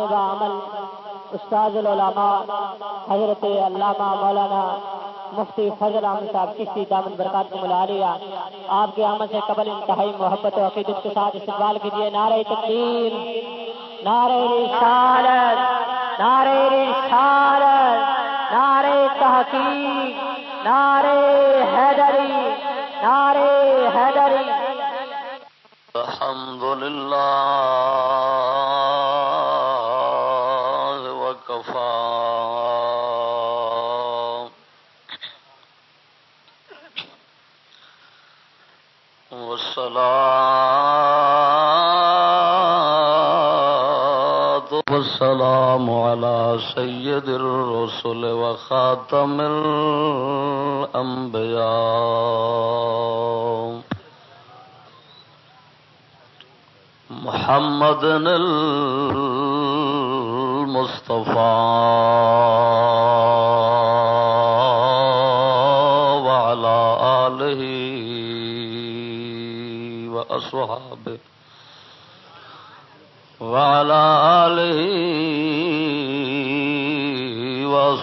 عمل استاد العلماء، حضرت علامہ مولانا مفتی فضل احمد صاحب کشتی دامن برکات کو ملا لیا آپ کے عمل سے قبل انتہائی محبت و عقیدت کے ساتھ استقبال کیجیے۔ نعرہ تقدیر، نعرہ رسالت نعرہ رسالت، نعرہ تحقیق، نعرہ حیدری نعرہ حیدری۔ الحمد للہ سيد الرسل وخاتم الأنبياء. محمد المصطفى. وعلى آله وأصحابه. وعلى آله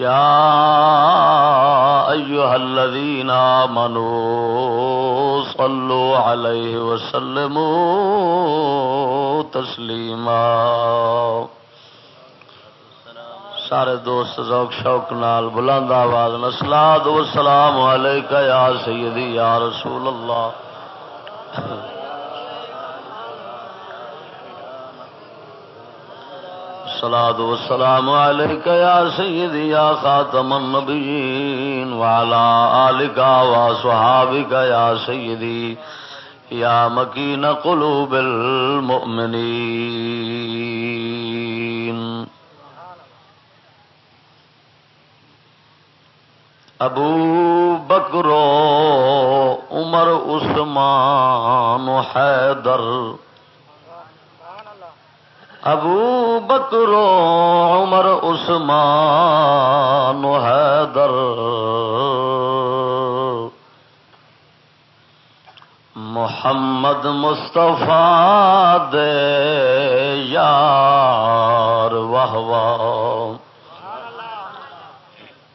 يا أيها الذين آمنوا صلوا عليه وسلموا تسليما. سارے دوست، ذوق، شوق نال بلند آواز نسلاد و سلام علیکہ یا سیدی، یا رسول اللہ. و سلام علیکہ یا سیدی یا خاتم النبیین وعلا آلکا و صحابکا یا سیدی یا مکین قلوب المؤمنین ابو بکرو عمر عثمان حیدر ابو بکرو عمر عثمان حیدر۔ محمد مصطفیٰ دے یار واہ واہ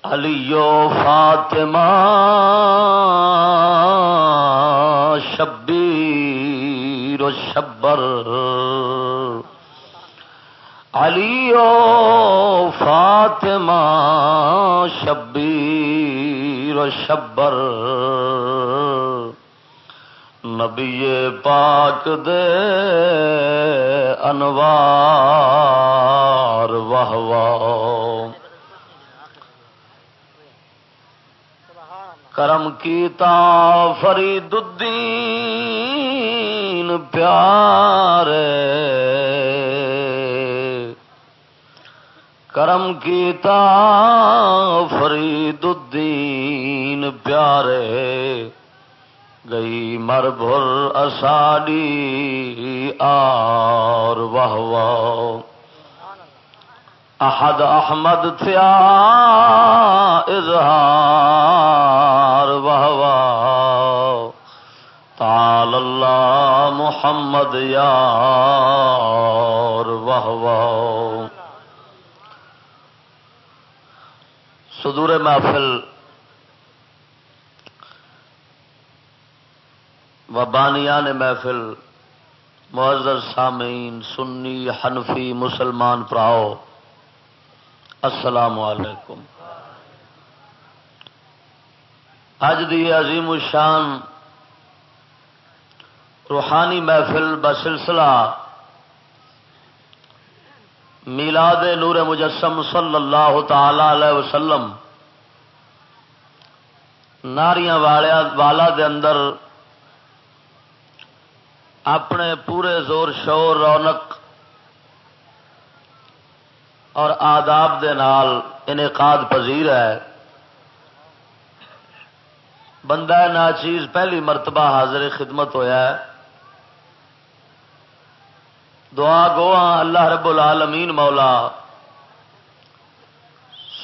علیو فاطمہ شبیر و شبر۔ علیو فاطمہ شبیر و شبر نبی پاک دے انوار واہ واہ کرم کیتا فرید الدین پیارے کرم کیتا فرید الدین پیارے، گئی مر بھر اساڑی آر واہ احد احمد تھیا اظہار واہ تال اللہ محمد یار واہ صدور محفل و بانیان محفل، معزز سامعین، سنی، حنفی، مسلمان پراؤ، السلام علیکم۔ اج دی عظیم الشان روحانی محفل بسلسلہ میلاد نور مجسم صلی اللہ تعالی علیہ وسلم ناریاں والا دے اندر اپنے پورے زور شور رونق اور آداب دے نال انعقاد پذیر ہے۔ بندہ نا چیز پہلی مرتبہ حاضر خدمت ہویا ہے۔ دعا گوا اللہ رب العالمین مولا۔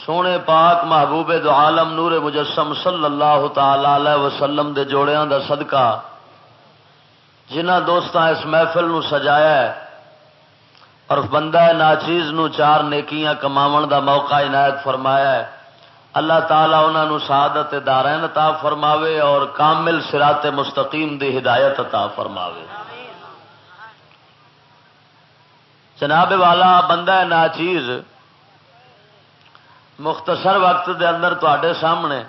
سونے پاک محبوب دو عالم نور مجسم صلی اللہ تعالی وسلم دے جوڑیاں دا صدقہ۔ جنہ دوستاں اس محفل نو سجایا ہے اور بندہ ناچیز نو چار نیکیاں کماون دا موقع عنایت فرمایا ہے۔ اللہ تعالیٰ انہوں سعادت دارین عطا فرماوے اور کامل سرات مستقیم دی ہدایت عطا فرماوے۔ جناب والا بندہ نا چیز مختصر وقت دے اندر تے سامنے۔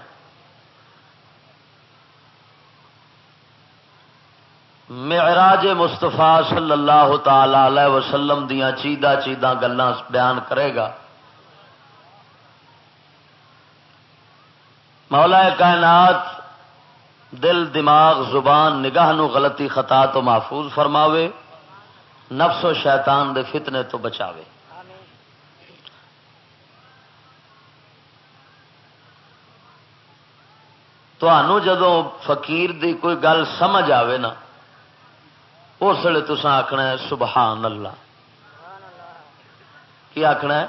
معراج مستفا صلی اللہ تعالی علیہ وسلم دیا چیدہ چیدہ گلان بیان کرے گا۔ مولا کائنات دل، دماغ، زبان، نگاہ نو غلطی خطا تو محفوظ فرماوے۔ نفس و شیطان دے فتنے تو بچاوے۔ تو جدو فقیر دی کوئی گل سمجھ آئے نا، اس ویل تو آخنا ہے سبحان اللہ۔ کی آخنا ہے؟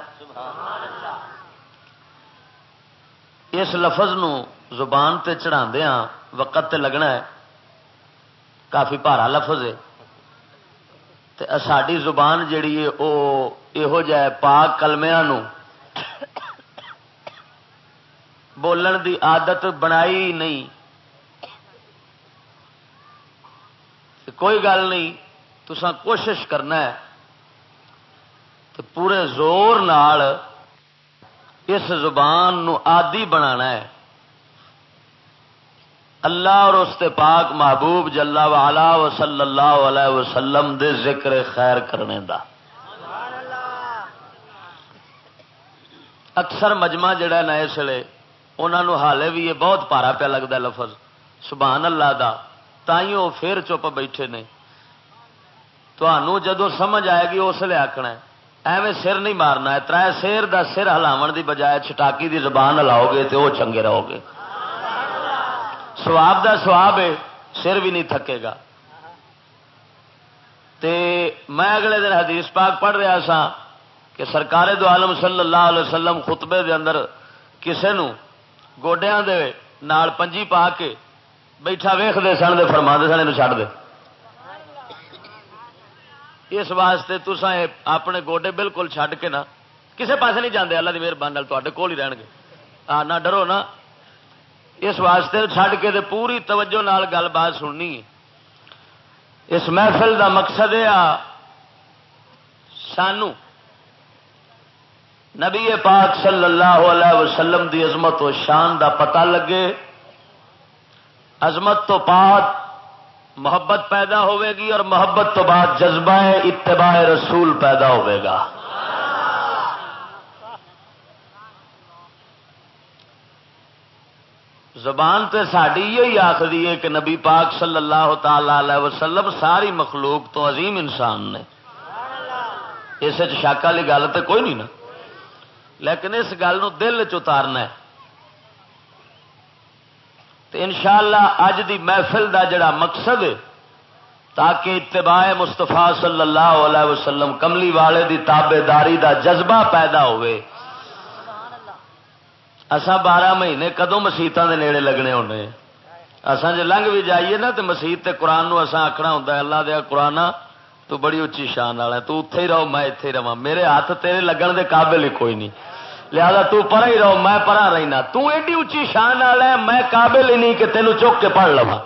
اس لفظ نو زبان تے چڑھا ہاں، وقت تے لگنا ہے۔ کافی پارا لفظ ہے۔ ساری زبان جیڑی ہے وہ یہو جہ پاک کلمیا بولن دی عادت بنائی نہیں۔ کوئی گل نہیں تسا کوشش کرنا ہے۔ تو پورے زور نال اس زبان نو آدی بنا ہے۔ اللہ اور اس پاک محبوب جلا والا و صلی اللہ علیہ وسلم دے ذکر خیر کرنے دا۔ اکثر مجمع جڑا نا اس لیے انہوں حالے بھی یہ بہت پارا پیا لگتا لفظ۔ سبحان اللہ دا تھی وہ پھر چپ بیٹھے نے۔ تو جدو سمجھ آئے گی اس لیے آخنا ایویں سر نہیں مارنا ہے تر سیر دا سر ہلاو دی بجائے چٹاکی دی زبان ہلاؤ گے تو وہ چنگے رہو گے۔ سواب دا سواب ہے، سر بھی نہیں تھکے گا۔ تے میں اگلے دن حدیث پاک پڑھ رہا سا کہ سرکار دو عالم صلی اللہ علیہ وسلم خطبے دے اندر کسے نو گوڈیاں دے نال پنجی پا کے بیٹھا ویخ دے سن دے فرما دے سن چڑھ دے۔ اس واسطے تسا اپنے گوڈے بالکل چھڈ کے نا کسے پاسے نہیں جاندے، اللہ کی مہربانی تے کول ہی رہن گے۔ نہ ڈرو نا اس واسطے چھڈ کے پوری توجہ نال گل بات سننی اس محفل دا مقصد ہے سانو نبی پاک صلی اللہ علیہ وسلم دی عظمت و شان دا پتہ لگے۔ عظمت تو بعد محبت پیدا ہوے گی اور محبت تو بعد جذبہ اتباع رسول پیدا ہوے گا۔ زبان تے ساری یہی آخری ہے کہ نبی پاک صلی اللہ تعالی علیہ وسلم ساری مخلوق تو عظیم انسان نے۔ اس شاک والی گل تو کوئی نہیں نا۔ لیکن اس گل دل چتارنا ان شاء اللہ اج دی محفل دا جڑا مقصد ہے، تاکہ اتباع مستفا صلی اللہ علیہ وسلم کملی والے دی تابے داری دا جذبہ پیدا ہوئے۔ اسا بارہ مہینے کدو مسیطان دے نیڑے لگنے ہونے اسان جی لنگ بھی جائیے نا تو مسیح تے قرآن نو اسان آخنا ہوں اللہ دیا قرآن تو بڑی اچھی شان والا تو اتے ہی رہو، میں اتے رہا میرے ہاتھ تیرے لگن دے قابل ہی کوئی نہیں۔ لہذا تو پرا ہی رہو، میں پرا رہنا تو ایڈی اچھی شان والا ہے، میں قابل ہی نہیں کہ تینوں چک کے پڑھ لوا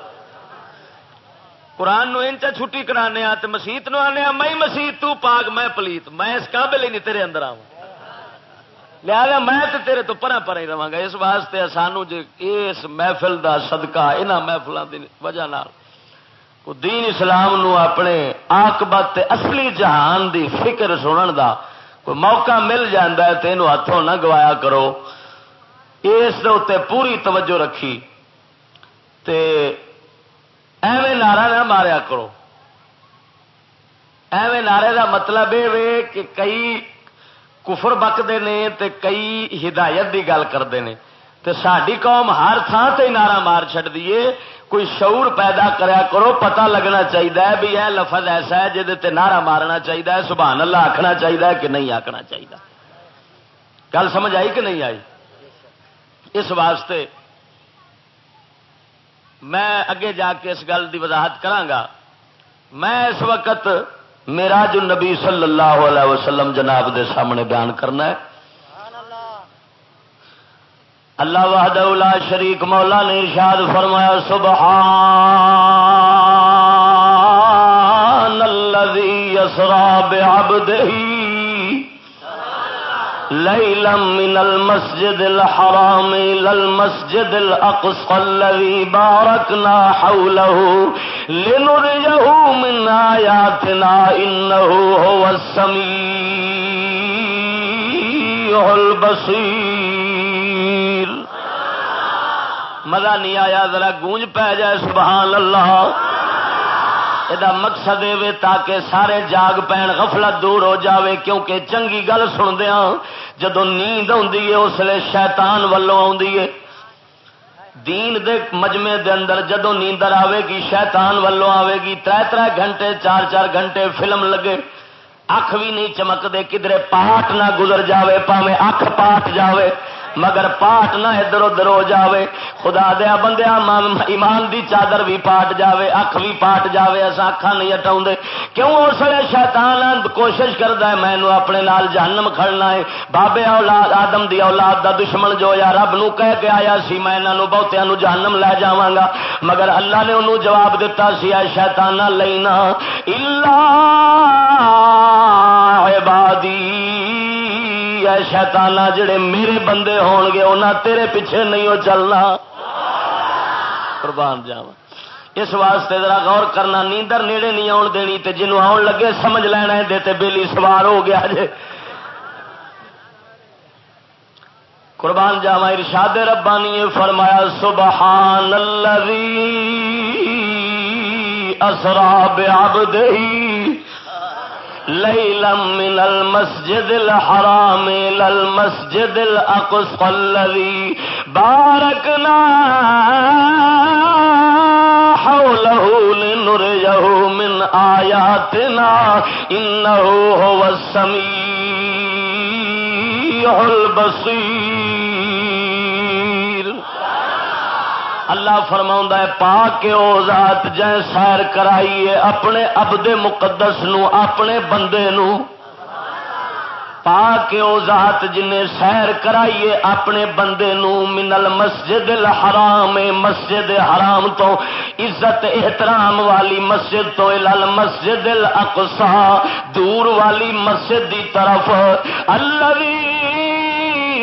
قرآن نو انچا چھٹی کرانے آ مسیت نو آنے میں مسیت، تو پاک، میں پلیت۔ میں اس قابل ہی نہیں تیرے اندر آؤں لہذا میں تے تیرے تو پرا پرا ہی رہا گا اس واسطے سانو جی اس محفل دا صدقہ یہاں محفلوں کی وجہ نال دین اسلام نو اپنے آکبت اصلی جہان دی فکر سنن دا کوئی موقع مل ہے تو ہاتھوں نہ گوایا کرو۔ اس پوری توجہ رکھی تے ایویں نعرہ نہ ماریا کرو۔ ایویں نعرے دا مطلب یہ کہ کئی کفر بکتے ہیں تے کئی ہدایت دی گل کرتے ہیں تے ساری قوم ہر تھان سے نعرہ مار چڈ دیے کوئی شعور پیدا کریا کرو، پتہ لگنا چاہیے بھی یہ لفظ ایسا ہے جہد نعرہ مارنا چاہیے سبحان اللہ آخنا چاہیے کہ نہیں آخنا چاہیے گل سمجھ آئی کہ نہیں آئی؟ اس واسطے میں اگے جا کے اس گل کی وضاحت کرا میں اس وقت میرا جو نبی صلی اللہ علیہ وسلم جناب دے سامنے بیان کرنا ہے۔ اللہ وحدہ لا شریک مولا نے ارشاد فرمایا، سبحان الذي يسرى بعبده ليلا من المسجد الحرام الى المسجد الاقصى الذي باركنا حوله لنريه من اياتنا انه هو السميع البصير۔ مزہ نہیں آیا، ذرا گونج پی جائے، سبحان اللہ۔ یہ مقصد یہ تاکہ سارے جاگ پین غفلت دور ہو جاوے، کیونکہ چنگی گل سندیا ہاں، جدو نیند اس لیے شیتان ولوں دین دے مجمے دے اندر جدو نیندر آئے گی، شیطان ولوں آئے گی تر تر گھنٹے، چار چار گھنٹے فلم لگے۔ اکھ بھی نہیں چمکتے کدھر پاٹ نہ گزر جاوے پاوے اکھ پاٹ جاوے۔ مگر پاٹ نہ ادھر ادھر ہو جاوے۔ خدا دیا بندیا ایمان دی چادر بھی پاٹ جاوے، اکھ بھی پاٹ جاوے اصا اکھا نہیں ہٹا کیوں اس لیے شیطان کوشش کرتا ہے؟ مینو اپنے نال جہنم کھڑنا ہے۔ بابے اولاد، آدم دی اولاد دا دشمن جو یا رب نو کہہ کے آیا سی، میں انہوں بہتیا جہنم لے جا گا۔ مگر اللہ نے انہوں جواب دیتا سی، اے شیطان لینا اللہ عبادی۔ شیتانا جڑے میرے بندے ہون گے انہیں تیرے پیچھے نہیں ہو چلنا۔ قربان جاوا اس واسطے ذرا غور کرنا، نیندر نیڑے نہیں آن دینی تے جنوں آن لگے سمجھ لینا ہے دیتے بیلی سوار ہو گیا جے۔ قربان جاوا ارشاد ربانی فرمایا سبحان الذی اسرا بعبدہی۔ ليلا من المسجد الحرام إلى المسجد الأقصى الذي باركنا حوله لنريه من آياتنا إنه هو السميع البصير اللہ فرما ہے پا کے او ذات جائے سیر کرائیے اپنے ابد مقدس نو، اپنے بندے نو۔ پا کے او ذات جن سیر کرائیے اپنے بندے نو۔ منل مسجد الحرام، مسجد حرام تو عزت، احترام والی مسجد تو الال مسجد الاقصا دور والی مسجد دی طرف۔ اللہ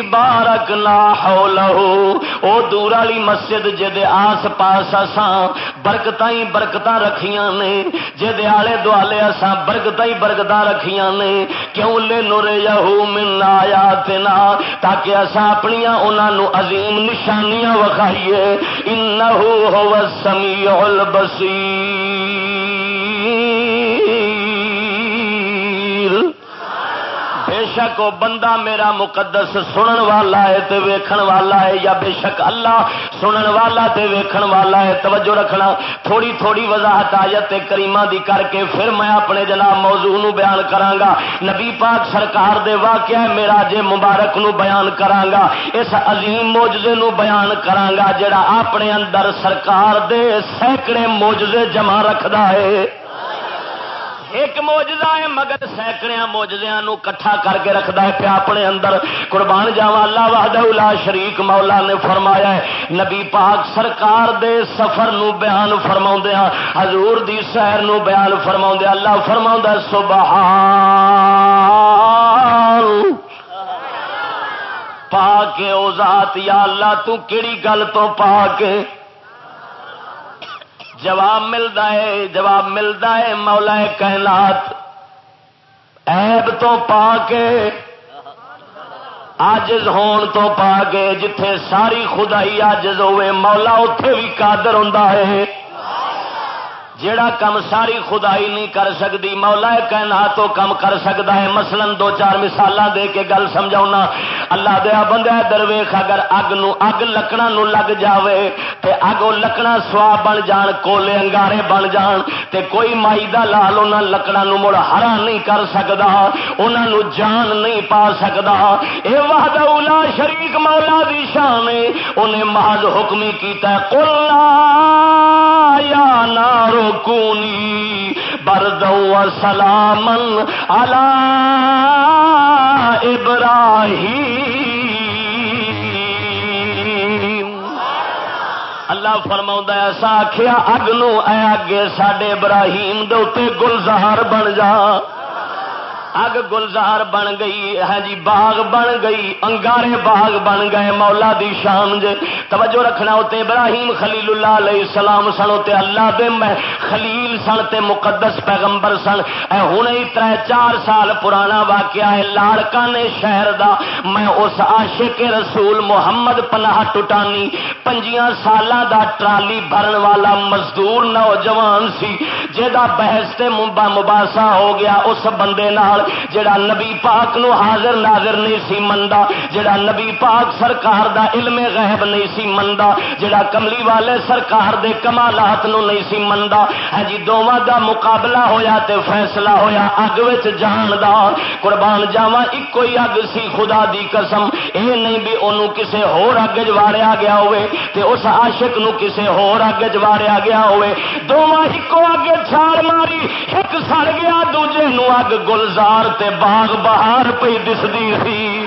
بارک لا حولہو او دور والی مسجد جے آس پاس اساں برکتاں ہی برکتاں رکھیاں نے۔ جے آلے دوالے اساں برکتاں ہی برکتاں رکھیاں نے۔ کیوں لے نور یہو من آیاتنا؟ تاکہ اساں اپنی انہاں نو عظیم نشانیاں وکھائیے۔ انہو هو السمیع البصیر۔ بے شک وہ بندہ میرا مقدس سنن والا ہے تے ویکھن والا ہے یا بے شک اللہ سنن والا تے ویکھن والا ہے، توجہ رکھنا۔ تھوڑی تھوڑی وضاحت آیت کریمہ دی کر کے پھر میں اپنے جناب موضوع نو بیان کرانگا نبی پاک سرکار دے واقعہ میرا جے مبارک نو بیان کرانگا اس عظیم موجزے نو بیان کرانگا جڑا اپنے اندر سرکار دے سینکڑے موجزے جمع رکھدا ہے۔ ایک موجزہ ہے، مگر سینکڑے موجزیا کٹھا کر کے رکھتا ہے پیا اپنے اندر۔ قربان جاوا اللہ وحدہ شریک مولا نے فرمایا ہے، نبی پاک سرکار دے سفر نو بیان فرما ہاں، حضور دی سیر نو بیان فرما ہاں۔ اللہ فرما سبحان۔ پا کے او ذات، یا اللہ تو کیڑی گل تو پا کے جواب ملتا ہے، جواب ملتا ہے مولا کائنات۔ ایب تو پا کے آجز ہون تو پا کے، جتھے ساری خدائی آجز ہوئے، مولا اتے بھی قادر ہوں جیڑا کم ساری خدائی نہیں کر سکتی مولا کہنا تو کم کر سکتا ہے۔ مثلا دو چار مثال دے کے گل سمجھا اللہ دیا بندہ درویخ اگر اگ نو اگ لکڑا نو لگ جاوے تے اگ وہ لکڑا سوا بن جان، کولے انگارے بن جان تے کوئی مائی دا لال انہوں لکڑا نو مڑ ہرا نہیں کر سکتا انہوں نو جان نہیں پا سکتا اے وحدہ اولا شریک مولا دی شان انہیں محض حکمی کیتا ہے۔ قلنا یا نارو کونی بردو سلامن علا ابراہیم اللہ فرما ایسا آخیا اگ نو، اے اگے سڈے ابراہیم دے گلزار بن جا۔ اگ گلزار بن گئی ہے جی باغ بن گئی، انگارے باغ بن گئے، مولا دی شان جے۔ توجہ رکھنا ہوتے ابراہیم خلیل اللہ علیہ السلام سن ہوتے اللہ دے میں خلیل سن، تے مقدس پیغمبر سن۔ اے ہن ہی تر چار سال پرانا واقعہ ہے لاڑکا نے شہر دا، میں اس عاشق رسول محمد پناہ ٹٹانی پنجیاں سالاں دا ٹرالی بھرن والا مزدور نوجوان سی جہاں بحث تے مباسا ہو گیا، اس بندے نال جڑا نبی پاک نو حاضر ناظر نہیں سی مندا، جڑا نبی پاک سرکار دا علم غیب نہیں سی مندا، جڑا کملی والے سرکار دے کمالات نو نہیں سی مندا۔ ہاں جی دوواں دا مقابلہ ہویا تے فیصلہ ہویا اگ وچ جان دا۔ قربان جاواں اکو ہی اگ سی، خدا دی قسم۔ اے نہیں بھی اونوں کسے ہور اگ جواریا گیا ہوئے تے اس عاشق نو کسے ہور اگ جواریا گیا ہوئے۔ دوواں اکو اگ چھال ماری، ایک سڑ گیا، دوجے نو اگ گلزار۔ بہار تے باغ بہار پہ دستی سی۔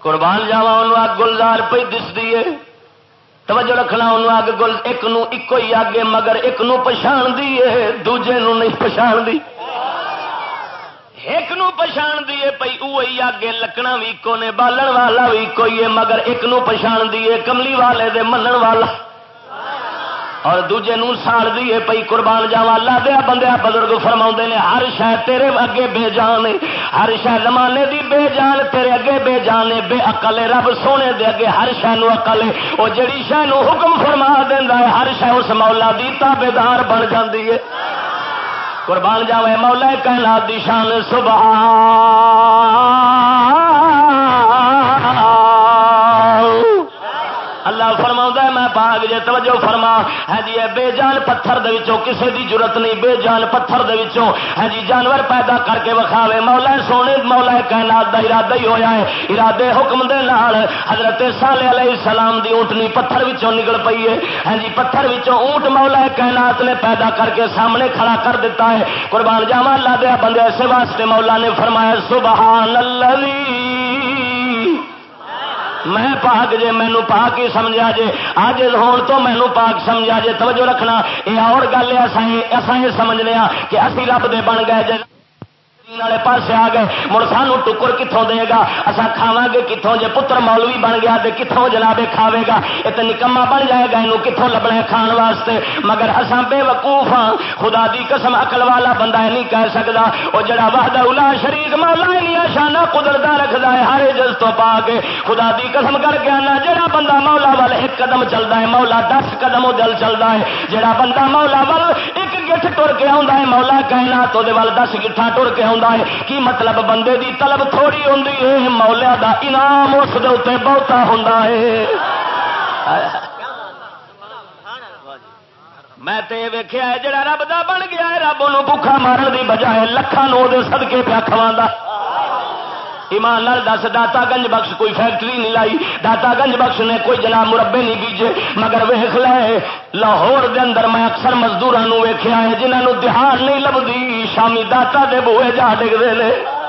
قربان جاوا ان گلزار پہ دستی ہے توجہ رکھنا ان اگ گل ایک نو ایک ہی اگ مگر ایک نو پچھان دی ہے دوجے نو نہیں پچھان دی ایک نو پچھان دیے پی وہی آگے لکنا بھی ایکو نے، بالن والا بھی کوئی ہے، مگر ایک نو پچھان دیے کملی والے دے منن والا۔ اور دوجے نو ساڑ دیے پی قربان جاوا اللہ دیا بندیا بزرگ فرما نے، ہر شہ تیرے اگے بے جان ہر شہ زمانے دی بے جان، تیرے اگے بے جان بے اقل رب سونے دے اگے ہر شہ نو اقل وہ جڑی شہ نو حکم فرما دینا ہے، ہر شہ اس مولا دی تابے دار بن جاتی ہے۔ قربان جاوے مولا کائنات دی شان سبحان توجہ فرما۔ ہے جی بے جان پتھر دے وچوں کسے دی ضرورت نہیں بے جان پتھر دے وچوں۔ ہے جی جانور پیدا کر کے وکھاوے۔ مولا سونے، مولا کائنات دا ارادہ ہی ہویا ہے۔ ارادے حکم دے نال حضرت صالح علیہ السلام دی اونٹنی پتھر وچوں نکل پئی ہے۔ ہے جی پتھر وچوں اونٹ مولا کائنات نے پیدا کر کے سامنے کھڑا کر دیتا ہے۔ قربان جاواں اللہ دے بندے، ایسے واسطے مولا نے فرمایا، سبحان اللہ میں پاک جے، مینو پاک ہی سمجھا جے۔ آج ہون تو مینو پاک سمجھا جے۔ توجہ رکھنا، یہ اور گل ہے اصا یہ سمجھنے کہ اسی رب دے بن گئے جے۔ والے پاس آ گئے۔ مڑ سانو ٹکر کتوں دے گا؟ اصا کھاوا گے کتوں جے پتر مولوی بن گیا تو کتوں جناب کھاوے گا؟ یہ تو نکما بن جائے گا یہ کتوں لبنا کھان واسطے۔ مگر اصا بے وقوف ہاں۔ خدا دی قسم اقل والا بندہ نہیں کہہ سکتا وہ جڑا وحدہ الا شریک مولا نہیں، شانہ قدرتا رکھتا ہے، ہر جز تو پا کے۔ خدا دی قسم کر کے آنا، جڑا بندہ مولا وال ایک قدم چلتا ہے، مولا دس قدم دل چلتا ہے۔ جڑا بندہ مولا وال ایک گٹھ ٹر کے آتا ہے، مولا کہنا تو دس گٹھا ٹر کے آ ہے۔ کی مطلب بندے دی طلب تھوڑی ہوں مولیا دا انعام اس بہتا ہوں میں ویخیا جڑا رب دا بن گیا ہے، رب ان بکھا مارن دی بجائے لکھان سدکے پیا کھوا ایمان لال دس داتا گنج بخش کوئی فیکٹری نہیں لائی داتا گنج بخش نے کوئی جناب مربے نہیں بیجے مگر ویخ لے، لاہور دے اندر میں اکثر مزدوروں ویخیا ہے جنہوں دہان نہیں لبھی شامی داتا دے بوئے جا ڈگتے ہیں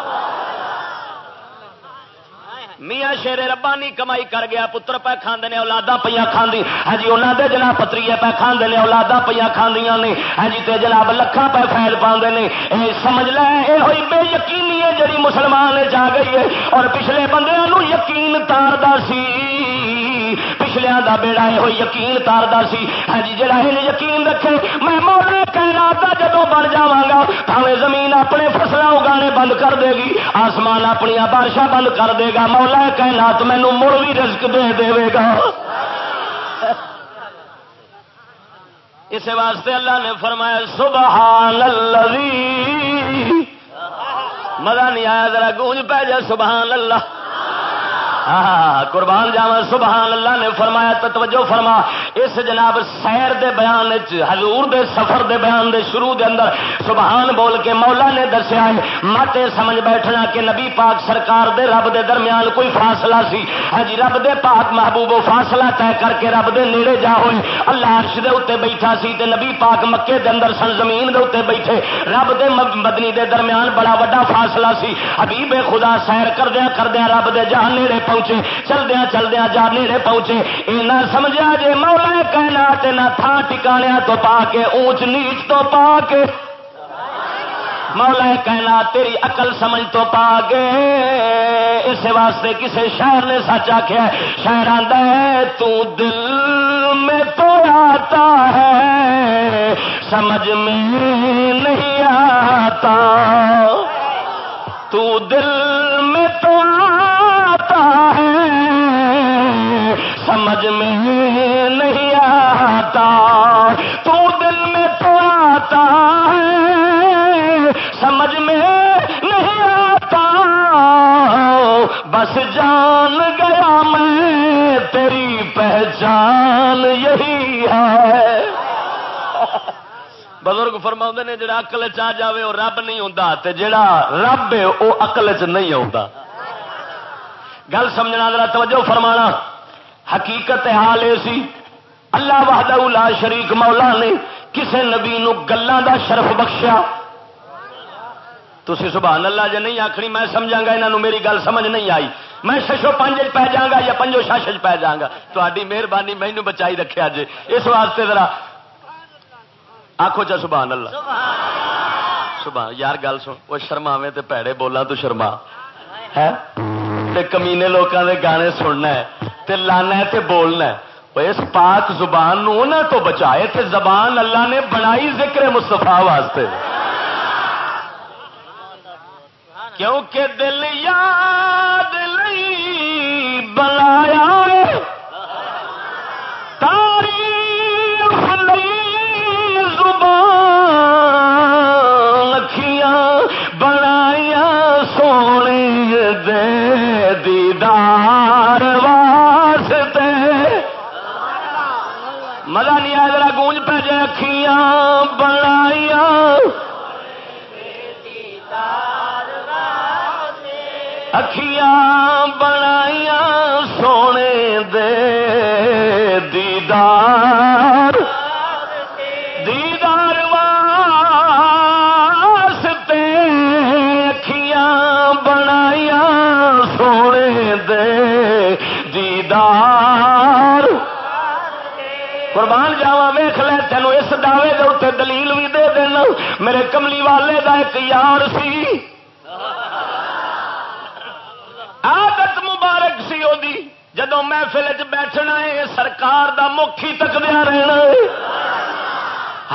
میاں شیر ربانی کمائی کر گیا، پتر پہ کھانے نے اولادا پہ کھاندی۔ ہاں جی انہوں نے جناب پتری پہ کھانے نے اولادا پہ کھاندیاں نے۔ ہاں جی تے جناب لکھان پہ فیل پاندے نے۔ اے سمجھ لے یہ ہوئی بے یقینی ہے جڑی مسلمان جا گئی ہے۔ اور پچھلے بندے یقین تاردا سی۔ پچھلیا دا بیڑا یہ یقین تاردا سی۔ ہاں جی جڑا یہ یقین رکھے، میں مولا کہنا جدو بن جا گا زمین اپنے فصل اگانے بند کر دے گی، آسمان اپنی بارشاں بند کر دے گا۔ مولا کہنا مینو مڑ بھی رزق دے دے گا۔ اس واسطے اللہ نے فرمایا سبحان اللہ مزہ نہیں آیا، ذرا گونج پہ جائے سبحان اللہ ہاں, قربان جاوا سبحان اللہ نے فرمایا توجہ فرما۔ اس جناب سیر دے بیان حضور دے سفر دے بیان دے شروع دے اندر، سبحان بول کے مولا نے دسیا ہے، مت سمجھ بیٹھنا کہ نبی پاک سرکار دے رب دے درمیان کوئی فاصلہ سی۔ ہاں جی رب دے پاک محبوب و فاصلہ طے کر کے رب دے نیڑے جا ہوئے۔ اللہ عرش دے اتنے بیٹھا سی تے نبی پاک مکے دے اندر سن زمین دے اتنے بیٹھے۔ رب دے مدنی دے درمیان بڑا وڈا فاصلہ سی۔ حبیب خدا سیر کردیا کردیا رب دے جان نیڑے پہنچے۔ چلدیا چلدیا جا نیڑے پہنچے۔ یہ نہ سمجھا جے مولا کہنا نہ تھان ٹکانیا تو پا کے، اونچ نیچ تو پا کے۔ مولا کہنا تیری عقل سمجھ تو پا گئے اس واسطے کسی شہر نے سچ آخیا شہر آتا ہے، تو دل میں تو آتا ہے، سمجھ میں نہیں آتا۔ تو دل میں تو آتا ہے، سمجھ میں نہیں آتا۔ تو دل میں تو آتا ہے، سمجھ میں نہیں آتا۔ بس جان گیا میں، تیری پہچان یہی ہے۔ بزرگ فرما نے، جڑا اقل چ جائے وہ رب نہیں ہوں جڑا رب ہے، وہ اقل چ نہیں آتا گل سمجھنا، ذرا توجہ فرمانا۔ حقیقت حال یہ سی، اللہ وحدہ لا شریک مولا نے کسے نبی نو گلوں دا شرف بخشیا۔ تھی سبحان اللہ جی نہیں آخری میں سمجھا گا یہاں میری گل سمجھ نہیں آئی۔ میں ششو پانچ پی جا گا یا پنجو شش پی جا گا؟ تاری مہربانی مینو بچائی رکھے جی اس واسطے ذرا آخو چا سبحان اللہ۔ سبحان، یار گل سن، وہ شرماوے تے پیڑے بولا تو شرما۔ ہے؟ کمینے لوگوں کے گانے سننا ہے تے لانا ہے تے بولنا ہے۔ اس پاک زبان نو نہ تو بچائے تے زبان اللہ نے بنائی ذکر مستفا واسطے۔ کیونکہ دل یاد نہیں بلایا دیدار واسطے۔ مزہ نہیں آیا ذرا گونج پہ جائے اکھیاں بنایا اکھیاں بنا تے دلیل بھی دے دینا۔ میرے کملی والے کا ایک یار سی۔ عادت مبارک سی وہ جدو محفل چ بیٹھنا ہے سرکار دا مکھی تک دیا رہنا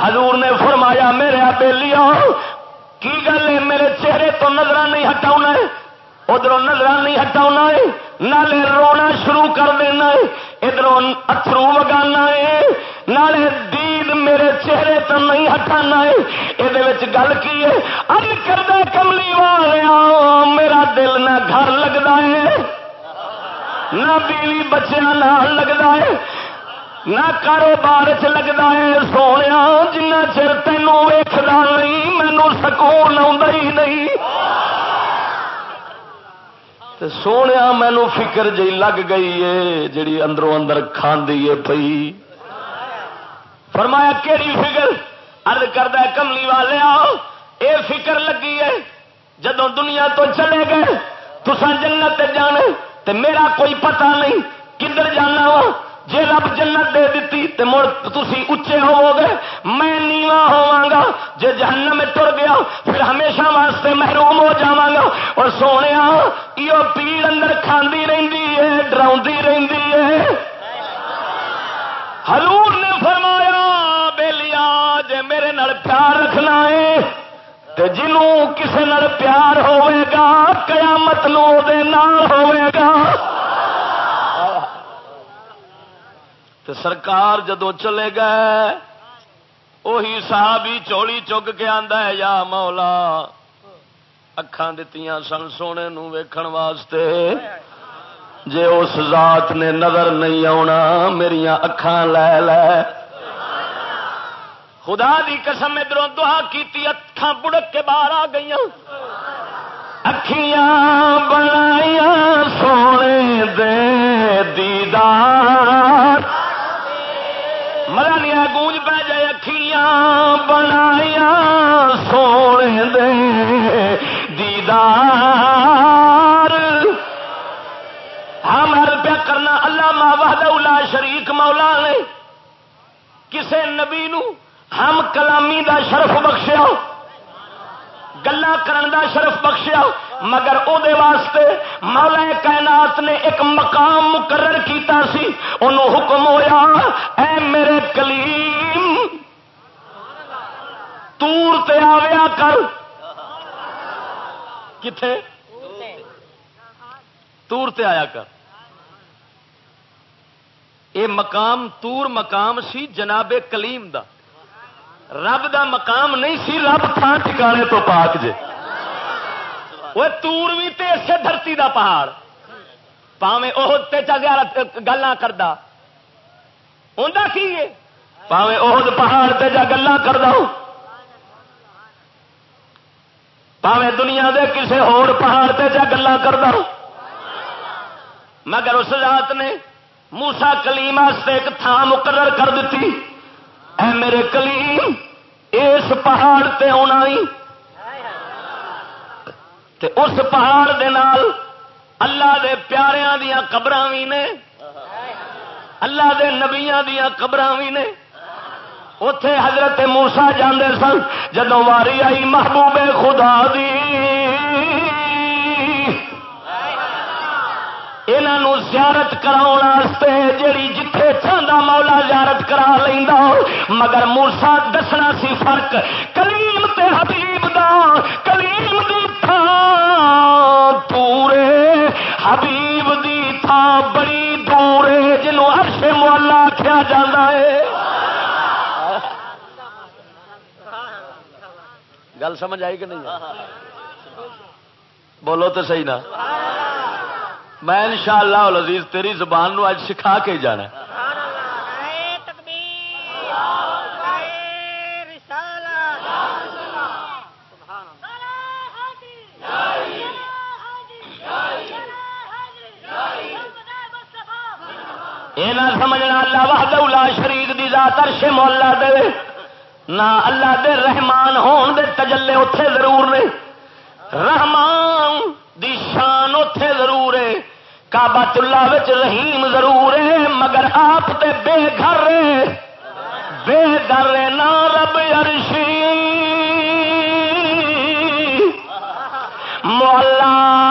حضور نے فرمایا، میرے بیلیا کی گل ہے؟ میرے چہرے تو نظر نہیں ہٹاؤنا ادھر نظر نہیں ہٹاؤنا نالے رونا شروع کر دینا ادھر اترو وگانا ہے۔ نالے دید میرے چہرے تو نہیں ہٹانا ہے۔ یہ گل کی ہے؟ کردہ کملی والے میرا دل نہ گھر لگتا ہے۔ نہ بیوی بچیا لگتا ہے۔ نہ کاروبار چ لگتا ہے۔ سونے جنہ چر تینوں ویخنا نہیں مینو سکون آئی نہیں۔ سونے مینو فکر جی لگ گئی ہے جڑی اندروں اندر کھاندی ہے پئی۔ فرمایا، کیڑی فکر؟ ارد کردہ کملی والے آؤ۔ اے فکر لگی ہے جدو دنیا تو چلے گئے تسا جنت جانے تے میرا کوئی پتہ نہیں کدھر جانا وا۔ جی رب جنت دے دیتی تے مڑ تسی اچے ہوو گے میں نیوا ہوا گا جی جہنم میں تر گیا، پھر ہمیشہ واسطے محروم ہو جاواں گا اور سونے یہ پیڑ اندر کھاندی رہندی ہے ڈراؤں رہندی ہے۔ حضور نے فرمایا بے لیا، جے میرے نال پیار رکھنا ہے، تے جنوں کسے نال پیار ہوئے گا، قیامت نو دے نال ہوئے گا۔ تو سرکار جدو چلے گئے وہی صاحب ہی چولی چک کے آدھا ہے، یا مولا اکھان دتی سن سونے نو ویکھن واسطے۔ جے اس ذات نے نظر نہیں آنا میری اکھان لے لے۔ خدا دی قسم ادھر دعا کی اکھان بڑک کے باہر آ گئی اکھیاں بنایا سونے دے دیدار مرانیا گونج پہ جائے اکھیاں بنایا سونے دے دیدار ہم ہر پیا کرنا اللہ ماہ اولا شریک مولا نے کسے نبی نو ہم کلامی دا شرف بخشیا گلا کرن دا شرف بخشیا، مگر او دے واسطے مولا کائنات نے ایک مقام مقرر کیتا سی انہوں حکم ہویا اے میرے کلیم، تور تے آویا کر۔ کتھے؟ تور تے آیا کر۔ اے مقام تور مقام سی جناب کلیم دا۔ رب دا مقام نہیں سی، رب تھان ٹھکانے تو پاک جے۔ وہ تور بھی تے اسے دھرتی دا پہاڑ۔ پاوے اہد تے چا زیارت گلا کردا۔ ہوندا کی ہے پاوے اہد پہاڑ تے جا گلا کردا۔ پاوے دنیا دے کسے ہور پہاڑ تے جا گلا کردا۔ مگر اس ذات نے موسا کلیم ایک تھان مقرر کر دیتی اے میرے کلیم، اس پہاڑ تے آنا ہی۔ تے اس پہاڑ دے نال اللہ دے پیاریاں دیا قبر بھی نے۔ اللہ دے نبیاں دیا قبر بھی نے۔ اتے حضرت موسا جاندے سن جدو واری آئی محبوب خدا دی۔ انہوں زیارت کراستے جیڑی جتھے چاہتا مولا زیارت کرا لینا مگر مورسا دسنا سی فرق، کلیم تے حبیب دا، کلیم دی تھان پورے حبیب دی تھان بڑی دور جنوں عرش مولا آخیا جا ہے۔ گل سمجھ آئی کہ نہیں؟ بولو تو صحیح نا۔ میں ان شاء اللہ لذیذ تیری زبان نو اج سکھا کے جانا یہ نہ سمجھنا اللہ وحدہ شریف دی ذات عرش مولا دے، نہ اللہ دے رحمان ہون دے، تجلے اتے ضرور نے۔ رحمان دی شان اتے ضرور ہے کعبہ اللہ رحیم ضرور ہے، مگر آپ تے بے گھر بے گھر نہ رب عرشی۔ مولا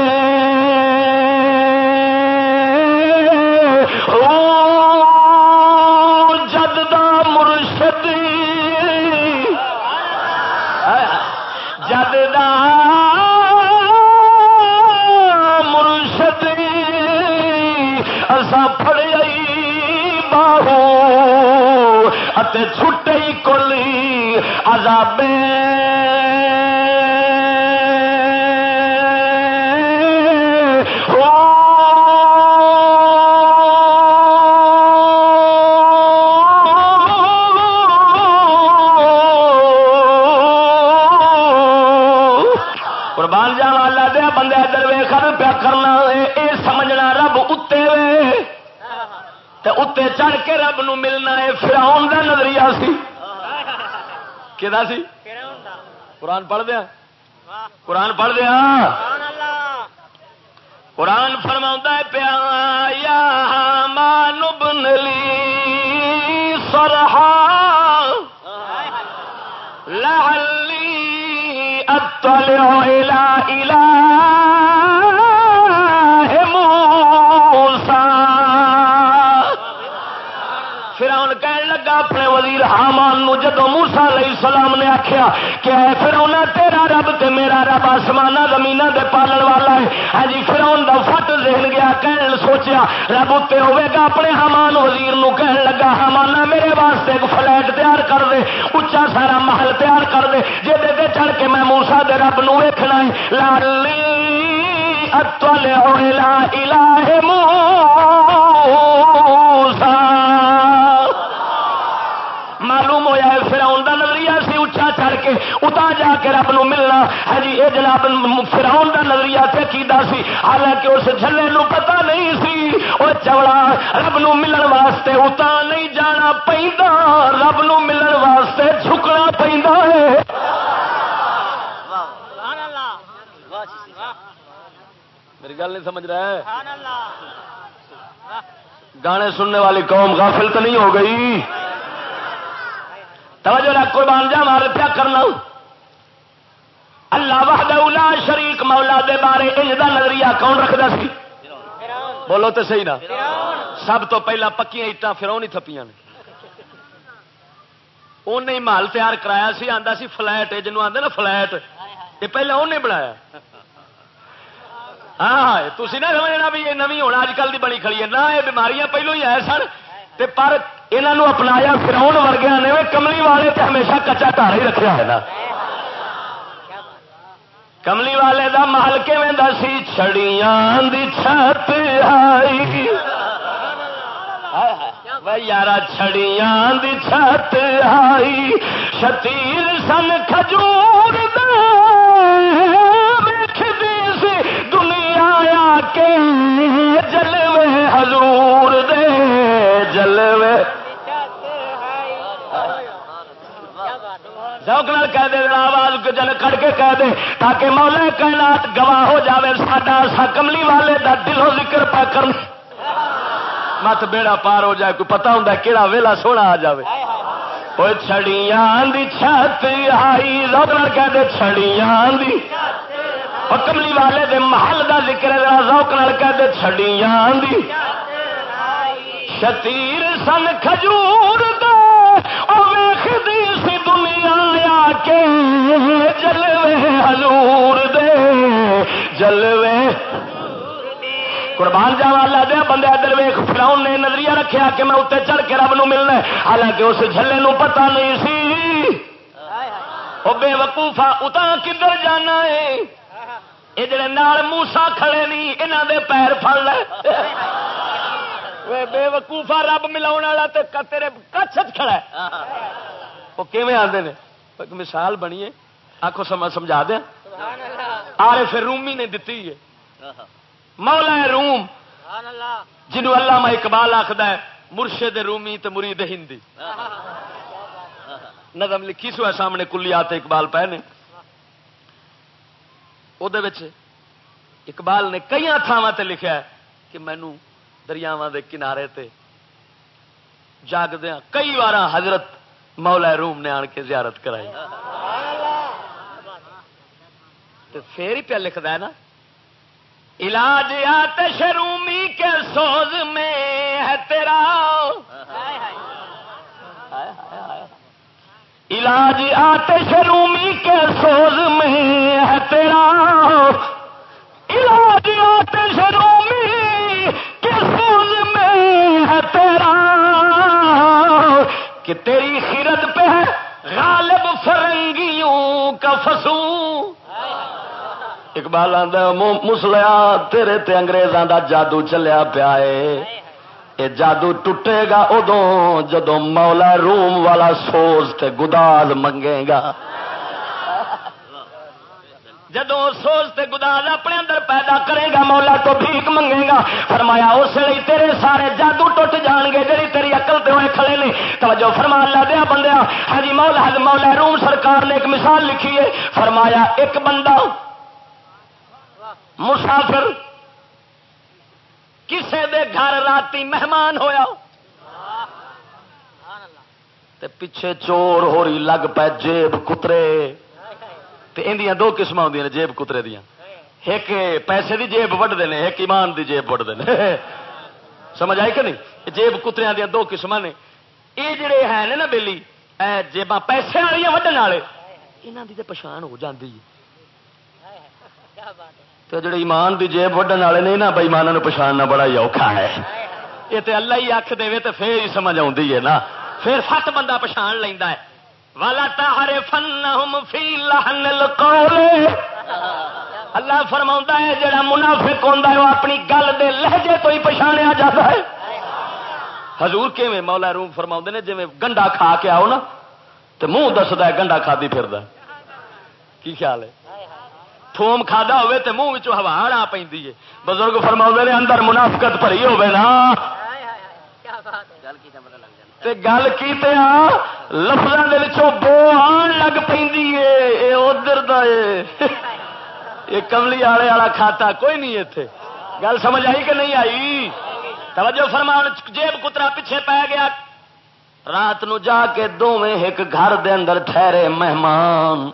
عذابے قربان جاوا اللہ دیا بندے ادھر ویخر پیا کرنا اے سمجھنا رب اتنے وے۔ تے اتنے چڑھ کے رب نو ملنا ہے فراؤن دا نظریہ سی سی؟ قرآن پڑھ دیا قرآن پڑھ دیا قرآن فرما پیا یا مانبن لی سرحا لعلی اطلع الى الہ حامان نو جدو موسا علیہ السلام نے آخیا کہ اے فراؤن تیرا رب تے میرا رب آسمان زمین دے پالن والا ہے۔ ہاں جی فراؤن دا فٹ ذہن گیا، کہن سوچیا، رب اتنے ہوے گا، اپنے حامان وزیر نو کہن لگا حامانہ میرے واسطے ایک فلیٹ تیار کر دے، اچا سارا محل تیار کر دے جے دے دے چڑھ کے میں موسا دے رب نو ویکھنا ہے۔ لالی اطلع الى الہ موسیٰ معلوم ہوا ہے فراؤن کا نظریہ سی اچھا چڑھ کے اتا جا کے رب نو ملنا۔ ہاں جی، ہے یہ جناب فراؤن کا نظریہ تے کیدا سی۔ حالانکہ اس جھلے نو پتہ نہیں سی۔ وہ چوڑا رب نو ملن واسطے اتا نہیں جانا پیندا۔ رب نو ملن واسطے جھکنا پیندا ہے۔ میری گل نہیں سمجھ رہا ہے۔ گانے سننے والی قوم غافل تو نہیں ہو گئی۔ توجہ رکھ قربان جا مار پیا کرنا۔ اللہ وحدہ لا شریک مولا دے بارے انج دا نظریہ کون رکھدا سی؟ بولو تو صحیح نا۔ سب تو پہلا پکیاں اٹاں فرعون ہی تھپیاں نے۔ انہیں مال تیار کرایا سی، آندا سی فلیٹ جنوں آندے نا فلیٹ یہ پہلے انہیں بنایا۔ ہاں, ہاں، تھی نہ سمجھنا بھی یہ نوی ہونا اج کل کی بنی کھڑی ہے۔ نہ یہ بیماریاں پہلو ہی آئے سن، تے پر یہاں اپنایا فراؤن ورگیا نے، کملی والے تے ہمیشہ کچا ٹارا ہی رکھا ہے نا۔ کملی والے دا محل کیون سی؟ چھڑیاں دی چھت آئی۔ یارا، چھڑیاں دی چھت آئی۔ شتیر سن کھجور ویکھدی سی۔ دنیا آ کے جلوے حضور دے جلوے۔ ذوق نال کہہ دے آواز کو جل کٹ کے کہہ دے تاکہ مولا کائنات گواہ ہو جاوے، ساڈا سا کملی والے دا دلوں ذکر پا کر مت بیڑا پار ہو جائے، کوئی پتا ہوں کہڑا ویلا سونا آ جاوے۔ وہ چھڑیاں دی چھت آئی، ذوق نال کہہ دے، چھڑیاں دی۔ کملی والے دے محل دا ذکر ہے، ذرا ذوق نال کہہ دے، چھڑیاں دی۔ شتیر سن کھجور دے او کے جلوے حضور دے جلوے۔ قربان جاوا اللہ دیا بندے ادھر ویخ فراؤن نے نظریہ رکھیا کہ میں اتنے چڑھ کے رب نو ملنا حالانکہ اس جھلے نو پتہ نہیں سی۔ وہ بے وقوفا اتا کدھر جانا ہے؟ یہ جڑے نال موسا کھڑے نہیں یہاں دے پیر پڑ لے۔ بے وقوفا رب ملا والا تے تیرے کچھ کھڑا ہے۔ وہ کیویں آتے ہیں مثال بنی ہے۔ آخو سمجھا دیا۔ آرے پھر رومی نے دتی ہے۔ مولا روم۔ جنہوں اللہ۔ میں اقبال آخد ہے مرشد رومی تے مرید ہندی۔ نظم لکھی سو ہے سامنے کلیات اقبال پہ نے۔ وہ اقبال نے کئی تھاواں تے لکھا ہے کہ مینو دریاواں دے کنارے تے جاگدیا کئی بار حضرت مولا روم نے آن کے زیارت کرائی۔ تو پھر ہی پیا لکھتا ہے نا، علاج آتش رومی کے سوز میں ہے تیرا۔ علاج آتش رومی کے سوز میں ہے تیرا۔ علاج آتش رومی کے سوز میں ہے تیرا۔ کہ تیری خیرت پہ ہے غالب فرنگیوں کا فسو اقبال آدھا مسلیا، تیرے تے انگریزاں دا جادو چلیا پیا ہے یہ جادو ٹوٹے گا ادو جدو مولا روم والا سوز تے گداز منگے گا۔ جدو سوز تے گداز اپنے اندر پیدا کرے گا، مولا تو بھیک منگے گا۔ فرمایا، اس لیے تیرے سارے جادو ٹوٹ جان گے جی تیری اقل پہ ہوئے کھڑے نے۔ توجہ فرما لا دیا بندیا۔ ہاں جی، مولا حج مولا روم سرکار نے ایک مثال لکھی ہے۔ فرمایا، ایک بندہ مسافر کسے دے گھر راتی مہمان ہویا۔ تے پیچھے چور ہو رہی لگ پے جیب کترے۔ تے اندیاں دو قسم ہوں جیب کترے دیا ایک پیسے دی جیب وڈ دے ایک ایمان دی جیب وڈ دے سمجھ آئی کہ نہیں؟ جیب کتریا دیا دو قسم نے۔ یہ جڑے ہیں نا بےلی جیباں پیسے والی وڈن والے یہاں کی تو پچھان ہو جاتی تو جڑے ایمان دی جیب وڈن والے نے نا بےمانا پچھاننا بڑا ہی اوکھا ہے۔ یہ تو اللہ ہی آخ دے تو پھر ہی سمجھ آتی ہے نا۔ پھر سات بندہ پچھان لینا ہے۔ والا تارے فن فی لہن اللہ فرما ہے جڑا منافق ہوتا ہے وہ اپنی گل دے لہجے تو ہی پچھاڑیا جاتا ہے۔ حضور کیویں مولا روم فرما نے جی گنڈا کھا کے آؤ نا تو منہ دستا ہے گنڈا کھا پھر کی خیال ہے؟ تھوم کھا ہوے تو منہ ہوا آ پی بزرگ فرما نے اندر منافقت بھری ہوے نا۔ تے گل کی لفظوں کے بو آن لگ پہ ادھر یہ کملی والے والا کھاتا کوئی نہیں اتنے گل سمجھ آئی کہ نہیں آئی؟ توجہ فرمان، جیب کترا پیچھے پی گیا۔ رات نو جا کے دونیں ایک گھر دے اندر ٹھہرے مہمان۔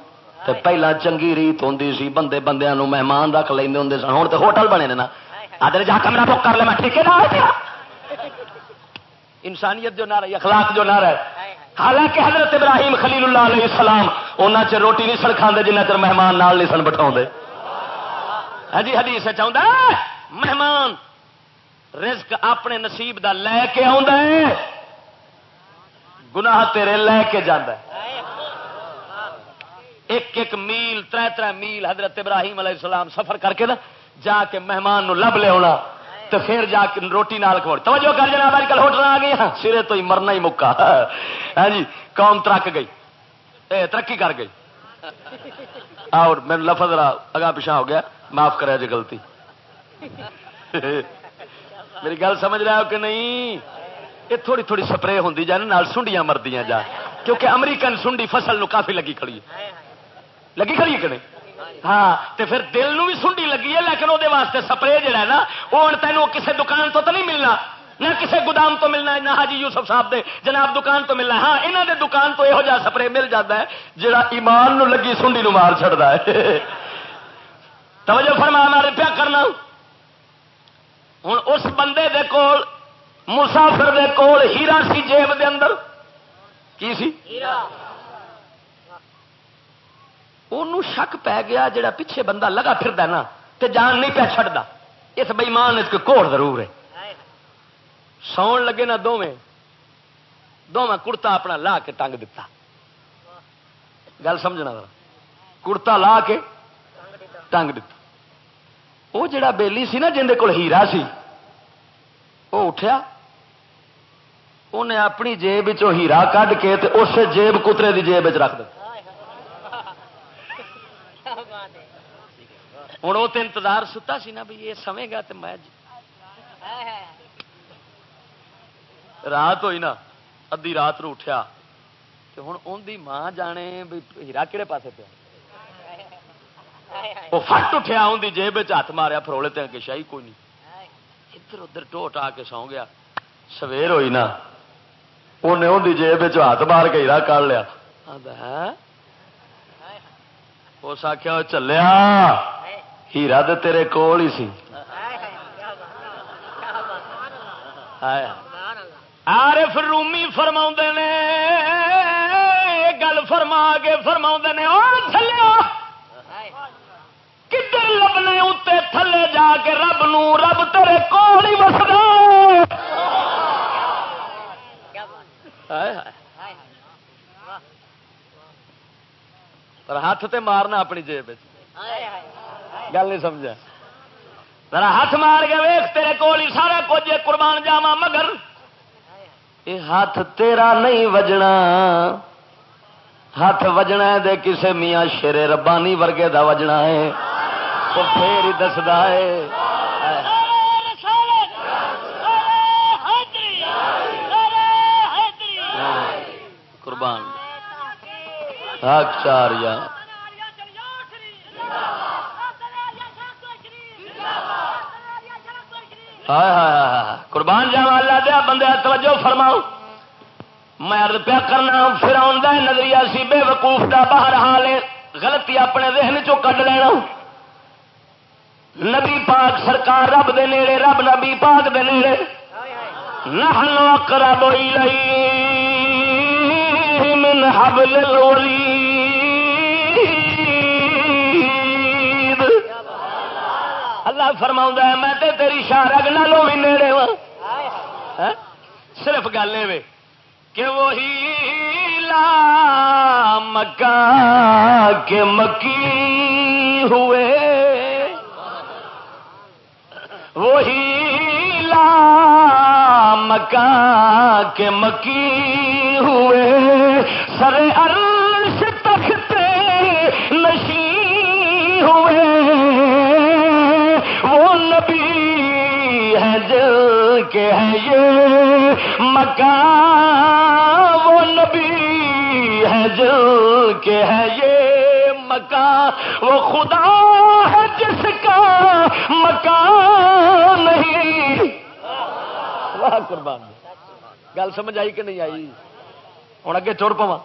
تے پہلا چنگی ریت ہوں سی، بندے بندے مہمان رکھ لیں ہوں سن۔ ہوں تو ہوٹل بنے نا۔ ادھر جا کمرہ بک کر لے، میں ٹھیک انسانیت جو نہ رہی اخلاق جو نہ رہے حالانکہ حضرت ابراہیم خلیل اللہ علیہ السلام انہوں چ روٹی نہیں سن کھانے جنہ چر مہمان نال نہیں سن بٹھا ہاں جی حدیث چاہتا مہمان رزق اپنے نصیب دا لے کے آ گناہ تیرے لے کے جانا ایک ایک میل تر تر میل حضرت ابراہیم علیہ السلام سفر کر کے نا جا کے مہمان نو لب لے ہونا تو پھر جا کے روٹی نال کھوڑ۔ توجہ کر جناب اج کل ہوٹل آ گئی سرے تو ہی مرنا ہی مکا ہاں جی قوم ترک گئی۔ اے، ترقی کر گئی۔ اور میرے لفظ رہا اگا پیچھا ہو گیا۔ معاف کرا جی گلتی میری گل سمجھ رہا ہو کہ نہیں؟ یہ تھوڑی تھوڑی سپرے ہوں جائے سنڈیاں مردیاں جا۔ کیونکہ امریکن سنڈی فصل نو کافی لگی کھڑی ہے۔ لگی کھڑی ہے کہ نہیں؟ ہاں تے پھر دل نو بھی سنڈی لگی ہے، لیکن وہ واسطے سپرے جڑا ہے نا، وہ ہوں تینوں کسی دکان تو تو نہیں ملنا، نہ کسی گودام تو ملنا ہے، نہ حاجی یوسف صاحب دے جناب دکان تو ملنا ہاں یہاں دے دکان تو یہو جہاں سپرے مل جاتا ہے، جڑا ایمان نو لگی سنڈی نو مار چڑتا ہے۔ توجہ فرما مارے پیا کرنا۔ ہوں اس بندے دے کول، مسافر دے کول ہیرا سی جیب دے اندر، کی سی؟ انہوں شک پی گیا جڑا پیچھے بندہ لگا پھر نا تے جان نہیں پہ چڑھتا اس بئیمان اس کے کوڑ ضرور ہے۔ سون لگے نا دونیں دونوں کڑتا اپنا لا کے ٹنگ دتا۔ گل سمجھنا ذرا۔ کڑتا لا کے ٹنگ دتا۔ وہ جڑا بیلی سی نا جن کول ہیرا سی وہ اٹھیا۔ انہیں اپنی جیب ہیرا کھ کے اس جیب کترے دی جیب رکھ دیا ہوں وہ تو انتظار ستا سی نا بھی یہ سمے گا تو میں رات ہوئی نا ادی رات نو اٹھیا۔ تو ہوں ان دی ماں جانے بھی ہیرا کہڑے پاسے پیا۔ وہ فٹ اٹھیا ان دی جیب ہاتھ ماریا فروڑے تے کے شاہی کوئی نہیں۔ ادھر ادھر ٹوٹ آ کے سو گیا۔ سویر ہوئی نا انہیں ان دی جیب ہاتھ مار کے ہیرا کر لیا۔ اس آخیا چلیا۔ ہیرا تو تیرے کول ہی سی۔ عارف رومی فرما نے گل فرما کے فرما نے، اور تھلیا کدھر لبنے اتنے تھلے جا کے رب نو، رب تیرے کول ہی وسدا۔ پر ہاتھ تے مارنا اپنی جیب گل نہیں سمجھا۔ ذرا ہاتھ مار کے ویخ تیرے کول ہی سارا کچھ قربان جاوا مگر یہ ہاتھ تیرا نہیں وجنا۔ ہاتھ وجنا دے کسے میاں شیرے ربانی ورگے دا وجنا ہے۔ وہ پھر ہی دستا ہے۔ قربان۔ چار یا۔ قربان جاوا اللہ دیا بندے توجہ فرماؤ۔ میں ارد پیا کرنا پھر آدھا نظریہ سی بے وقوف کا باہر حال غلطی اپنے ذہن چو کڈ لینا نبی پاک سرکار رب دے نیڑے، رب نبی پاک دے نیڑے۔ نحن اقرب الیہ من حبل الورید اللہ فرما ہے، میں تے تیری شارگ نالوں بھی نیڑے وا صرف گل یہ کہ وہی لا مکہ کے مکی ہوئے۔ وہی لا مکہ کے مکی ہوئے۔ سر عرش تخت نشی ہوئے۔ نبی ہے جل کے ہے یہ مکان وہ نبی ہے جل کے ہے یہ مکان وہ خدا ہے جس کا مکان نہیں۔ واہ، قربان۔ گل سمجھ آئی کہ نہیں آئی؟ ہوں اگے چور پوا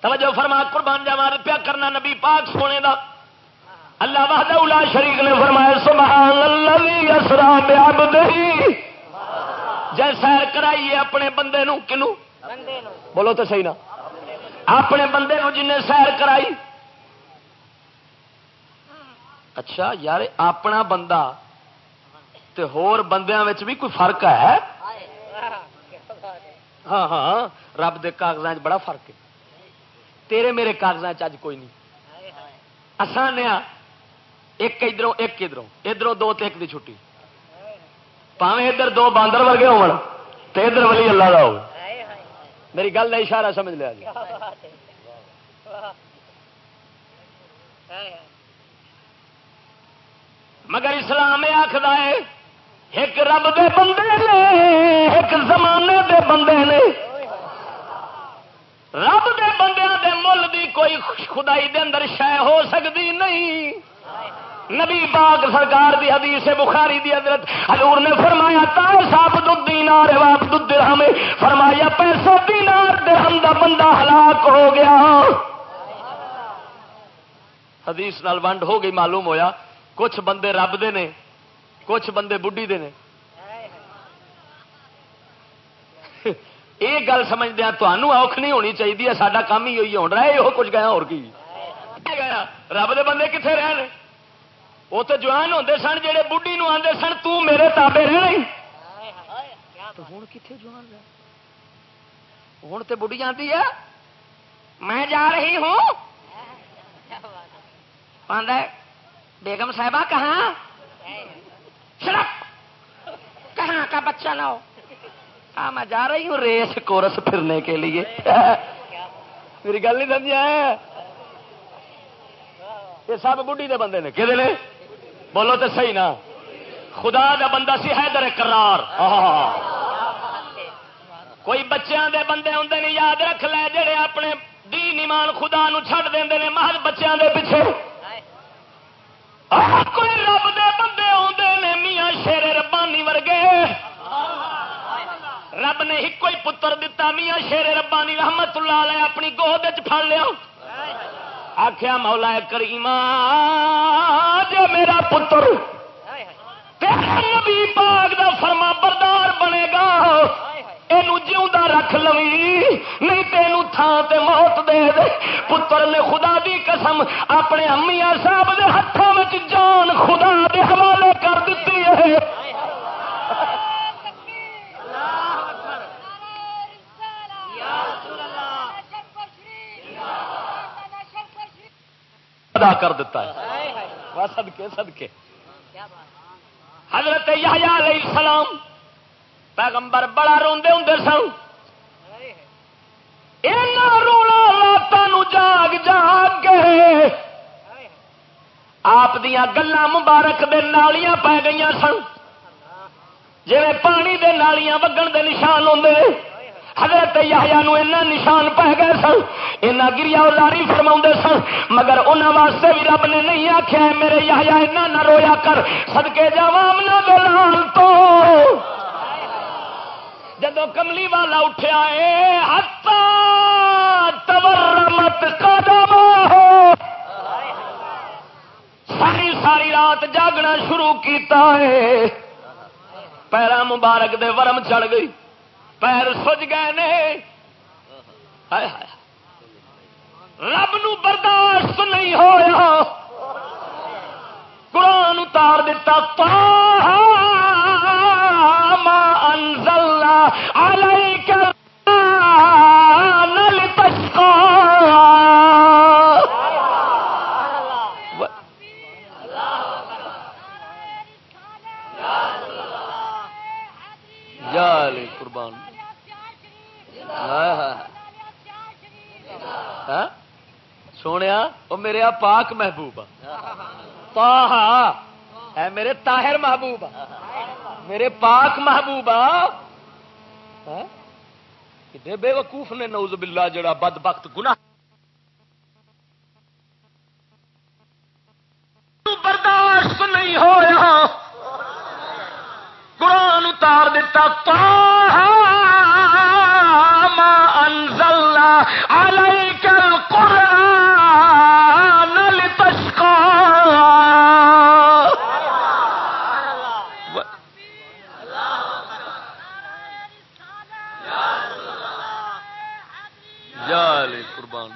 توجہ فرما، قربان جاوا پیا کرنا نبی پاک سونے دا۔ اللہ وحدہ اولا شریک نے فرمایا، سبحان اللہ اسرا بعبدہ. جے سیر کرائیے اپنے بندے نو، کنو؟ بولو تو صحیح نا۔ اپنے بندے نو جن سیر کرائی۔ اچھا یار، اپنا بندہ تے ہور بندیاں وچ بھی کوئی فرق ہے؟ ہاں ہاں, ہاں۔ رب دے کاغذات بڑا فرق ہے۔ تیرے میرے کاغذات اج کوئی نہیں۔ آسان ایک ادھر ایک ادھر ادھر دو تے ایک دی چھٹی۔ پاویں ادھر دو باندر ورگے ہو ادھر ولی اللہ کا ہو میری گل کا اشارہ سمجھ لیا جی۔ مگر اسلام آخر ہے، ایک رب دے بندے نے، ایک زمانے دے بندے نے۔ رب دے بندے دے مل دی کوئی خدائی دے اندر شہ ہو سکتی نہیں۔ نبی پاک سرکار دی حدیث بخاری دی حضرت حضور نے فرمایا، تا صاحب دینار واپ درہم فرمایا، پیسہ دینار درہم دا بندہ ہلاک ہو گیا۔ حدیث نال ونڈ ہو گئی، معلوم ہویا، کچھ بندے رب دے نے، کچھ بندے بڈھی دے نے۔ یہ گل سمجھدیا تمہوں اوکھ نہیں ہونی چاہیے سارا کام ہی ہوئی ہونا ہے یہ کچھ گیا اور کی۔ گیا رب دے بندے کتنے رہے وہ تو جوان ہوتے سن جہے بڈھی نو آتے سن تو میرے تابے رہنا ہوں کتنے جوان رہ ہوں تو بڑھی آتی ہے میں جا رہی ہوں۔ بیگم صاحبہ کہاں؟ کہاں کا بچہ لاؤ ہاں میں جا رہی ہوں ریس کورس پھرنے کے لیے۔ میری گل نہیں سمجھا یہ سب بڈھی دے بندے نے کہ بولو تو صحیح نا۔ خدا دا بندہ سی ہے کرار کوئی بچیاں دے بندے آتے نے یاد رکھ لے، جڑے اپنے دین ایمان خدا نو چھڑ دے نے، محض بچیاں دے پیچھے۔ کوئی رب دے بندے آتے نے، میاں شیر ربانی ورگے۔ رب نے ایک کوئی پتر دتا، میاں شیر ربانی رحمت اللہ علیہ اپنی گود پڑ لیا۔ آخیا مولا کریم جو میرا پتر. نبی پاک دا فرما بردار بنے گا یہ رکھ لوی نہیں تین تھان تے موت دے دے. پتر نے خدا دی قسم اپنے امیاں صاحب دے ہاتھوں میں جان خدا دے حوالے کر دیتی ہے. ادا کر دیتا ہے۔ سدکے سدکے حضرت علیہ السلام پیغمبر بڑا روندے ہوں سن۔ رونا راتوں جاگ جاگ کے۔ آپ دیا گلا مبارک دے نالیاں پی گئی سن۔ جی پانی دے نالیاں وگن دے نشان ہوتے حضرت یایا اینا نشان پہ گئے سن اینا گریا لاری فرما سن، مگر انہوں واسطے بھی رب نے نہیں آخیا میرے یایا اینا نہ رویا کر سدکے جا دلال تو۔ جدو کملی والا اٹھیا ہے ہتا تورمت قدم ہو۔ ساری ساری رات جاگنا شروع کیتا ہے۔ پیرا مبارک دے ورم چڑھ گئی۔ پیر سج گئے نے رب نو برداشت نہیں ہوا قرآن اتار دیتا ما انزل علیک نل سونے وہ میرے پاک محبوب ہے میرے تاہر محبوب میرے پاک محبوب بے وقوف نے نوز باللہ جڑا بد بخت گنا برداشت نہیں ہوا قرآن اتار دیتا ما انزلنا عليك القرآن۔ جالے قربان.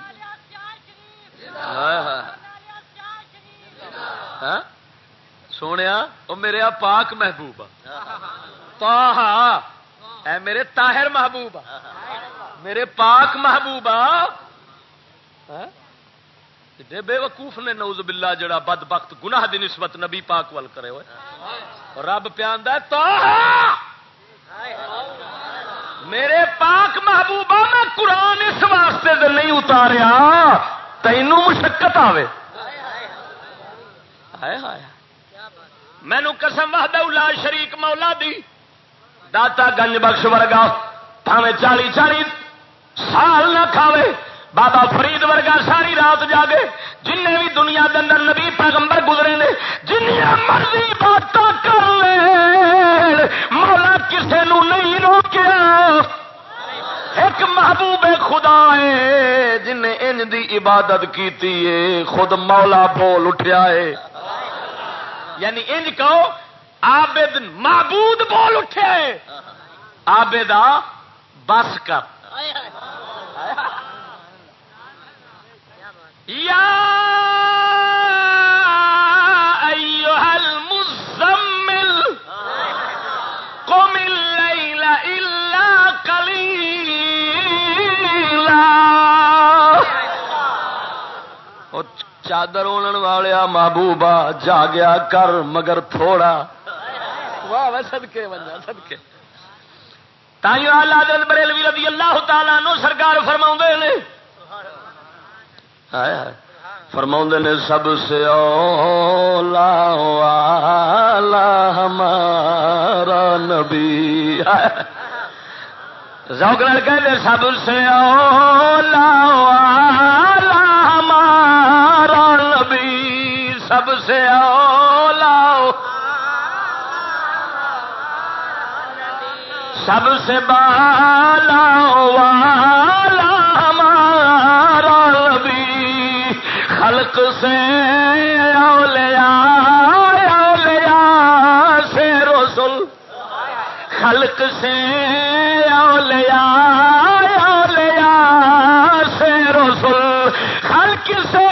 سونے وہ میرے پاک محبوب اے میرے تاہر محبوب میرے پاک محبوب بے وقوف نے نوز باللہ جڑا بد بخت گناہ دی نسبت نبی پاک وال کرے ہوئے۔ اور رب پیاند میرے پاک محبوبہ، میں قرآن اس واسطے دے نہیں اتاریا، تینوں مشقت آوے۔ آئے مینو قسم وحدہ اللہ شریک مولا دی۔ داتا گنج بخش ورگا پاوے چالی چالی سال نہ کھاوے۔ بابا فرید ورگا ساری رات جاگے جن بھی دنیا کے اندر نبی پیغمبر گزرے نے جنیا مرضی بات کر لے، مولا کسے نو نہیں روکیا۔ ایک محبوب خدا ہے جن ان دی عبادت کیتی ہے، خود مولا بول اٹھیا ہے۔ یعنی انج کہو آبد معبود بول اٹھے آبدا بس کر۔ یا ایوہ المزمل قم اللیل الا قلیلا چادر اون والے محبوبہ جاگیا کر مگر تھوڑا۔ واہ سدکے بنیا سدکے تائیوں اللہ بریلوی رضی اللہ تعالیٰ نو سرکار فرما نے فرما نے سب سے اولا والا ہمارا نبی۔ زوگل کہتے سب سے اولا ہمارا نبی۔ سب سے اولا سب سے بالا والا خلق سے اولیاء اولیاء سے رسول خلق سے اولیاء اولیاء سے رسول خلق سے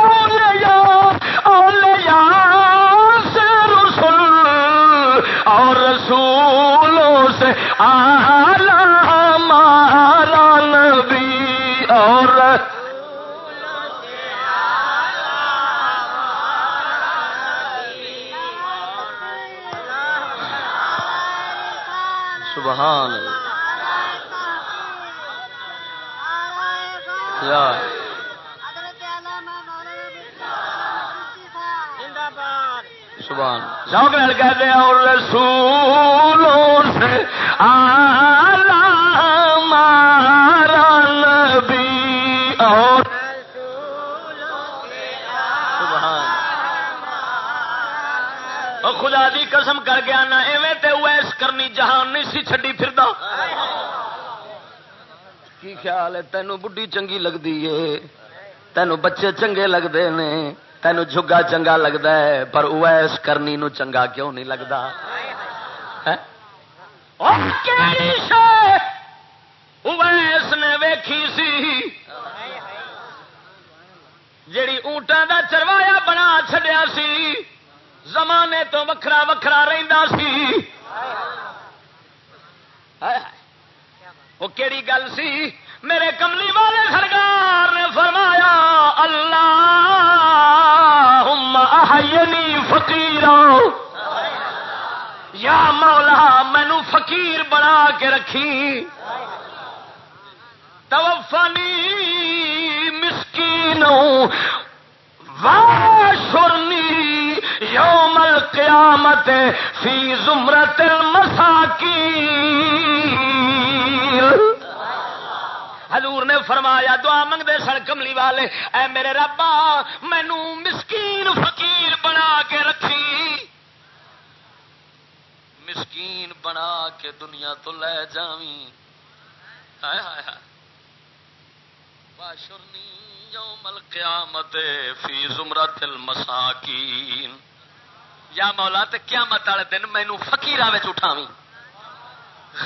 اولیاء اولیاء سے رسول اور رسولوں سے آلہ سبحان اللہ۔ یا سبحان شوق نال کہتے ہیں اور رسولوں سے آلہ قسم کر گیا نہ ایویں تے ویس کرنی، جہان نہیں سی چھڈی پھردا۔ کی خیال ہے؟ تینوں بڈھی چنگی لگدی ہے۔ تینوں بچے چنگے لگتے نے۔ تینوں جھگا چنگا لگتا ہے، پر اویس کرنی نو چنگا کیوں نہیں لگتا ہاں؟ اویس نے ویکھی سی۔ جیڑی اونٹاں دا چروایا بنا چھڈیا سی۔ زمانے تو وکھرا وکھرا رہندا سی۔ وہ کیڑی گل سی؟ میرے کملی والے سرکار نے فرمایا اللہ احینی فقیر یا مولا مینو فقیر بنا کے رکھی۔ توفنی مسکین واشرنی یوم القیامت فی زمرت المساکین۔ حضور نے فرمایا، دعا منگتے سن کملی والے، اے میرے ربا مینو مسکین فقیر بنا کے رکھی۔ مسکین بنا کے دنیا تو لے جاوی ہائے ہائے ہائے۔ باشرنی یوم القیامت فی زمرت المساکین۔ یا مولا تے قیامت والے دن مینو فقیراں وچ اٹھاویں۔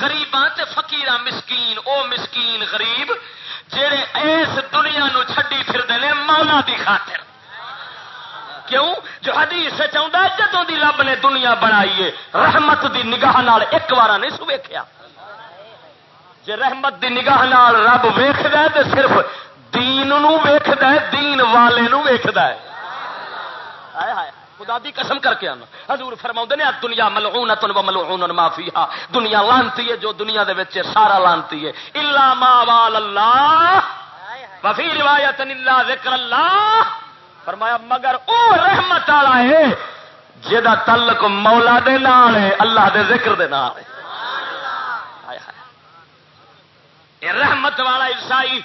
غریباں تے فقیراں مسکین، او مسکین غریب جڑے اس دنیا نو چھڈی پھردے نے مولا دی خاطر۔ کیوں؟ جو حدیث چاہتا ہے، جدوں دی رب نے دنیا بنائی رحمت دی نگاہ نال ایک بار نہیں سو ویکھیا جے رحمت دی نگاہ نال رب ویکھدا ہے، تے صرف دین نو ویکھدا ہے، دین والے نو ویکھدا ہے۔ ہائے ہائے۔ خدا دی قسم کر کے آنا۔ حضور فرما نے دنیا ملعونت و ملعون ما فیہا۔ دنیا لانتی ہے جو دنیا دے وچ سارا لانتی ہے۔ الا ما وال اللہ۔ وفی روایت الا ذکر اللہ۔ فرمایا، مگر او رحمت والا ہے جدا تعلق مولا دے نال ہے، اللہ دے ذکر دے نال ہے۔ اے رحمت والا عیسائی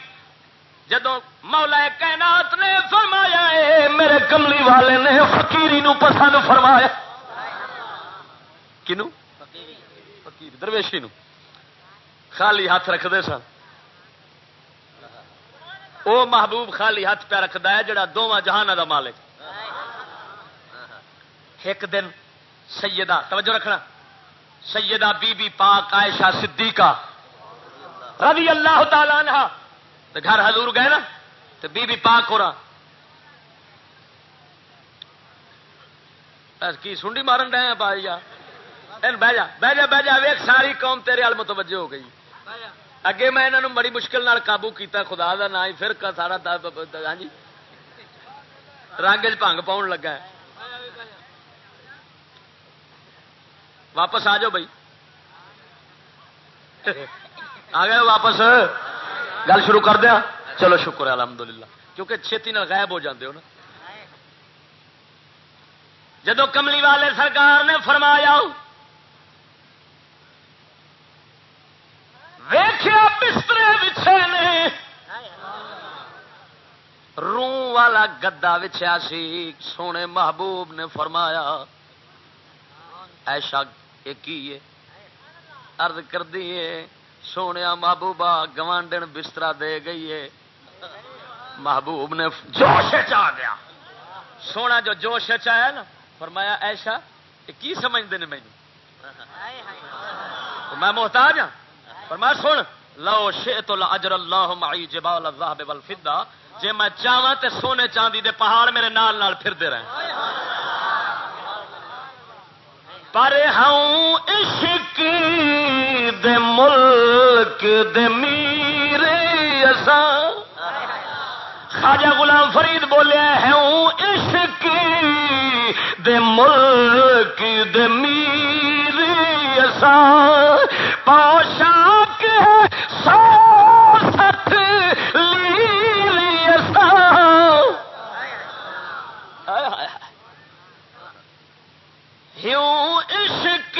جدو مولا کائنات نے فرمایا ہے، میرے کملی والے نے فقیری نو پسند فرمایا۔ کنو؟ فقیر درویشی نو۔ خالی ہاتھ رکھتے سن۔ وہ محبوب خالی ہاتھ پہ رکھتا ہے، جڑا دونوں جہان دا مالک۔ ایک دن سیدہ، توجہ رکھنا، سیدہ بی بی پاک عائشہ صدیقہ رضی اللہ تعالی عنہ تو گھر حضور گئے نا، تو بی بی پاک ہو رہا۔ کی سنڈی مارن رہے ہیں پائی جا بہ جا بہ جا بہ جا ویک ساری قوم تیرے وال متوجہ ہو گئی۔ اگے میں انہوں بڑی مشکل نال قابو کیتا، خدا دا نا ہی پھر سارا ہاں جی؟ رنگ چنگ پاؤن لگا ہے۔ واپس آ جاؤ بھائی۔ آ گئے واپس۔ گل شروع کر دیا۔ چلو شکر ہے، الحمدللہ۔ کیونکہ چھتی نال غائب ہو جاندے ہو نا۔ جدو کملی والے سرکار نے فرمایا سونے بچھے نے۔ رو والا گدا وچھیا سی، سونے محبوب نے فرمایا، ایشا کی ارد کر دیے سونے محبوبہ گوانڈن بستر دے گئی ہے۔ محبوب نے جوش آ گیا۔ سونا جو جوش چیا نا، فرمایا ایشا کی سمجھتے ہیں مینو میں محتاج ہاں۔ فرمایا، سن، لو شے تو اجر اللہ معی جبال الذهب والفضه جے میں چاہواں تے سونے چاندی دے پہاڑ میرے نال نال پھردے رہے پر ہوں عشق دے ملک دے میرے اساں خواجہ غلام فرید بولیا ہے عشق دے ملک دے میرے اسا پوشاک ہے سو ست لیری اسا ہوں عشق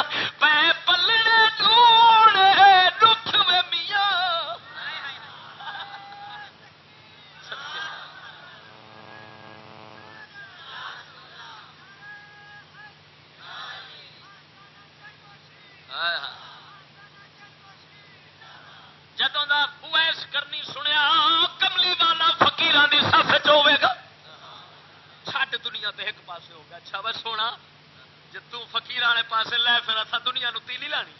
تو ایک پاس ہو گیا۔ اچھا بس سونا جی تکیر والے پاس لے، پھر اتنا دنیا نو تیلی لانی۔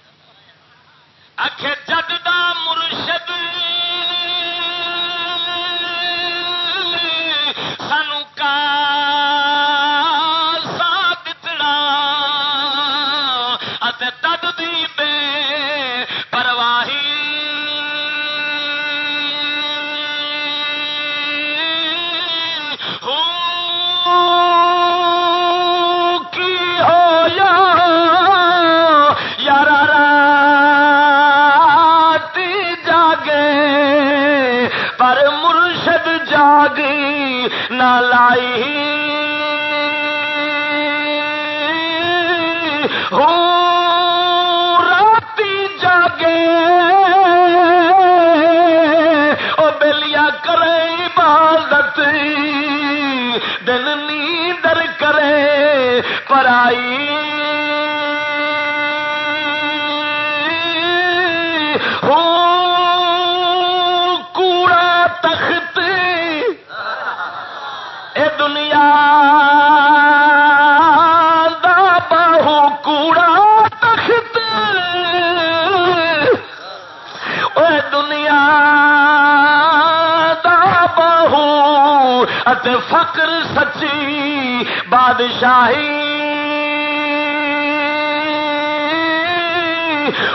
آخر جد کا مرشد راتی جاگے او بلیا کرے عبادت دل نیندر کرے پرائی اتے فقر سچی بادشاہی۔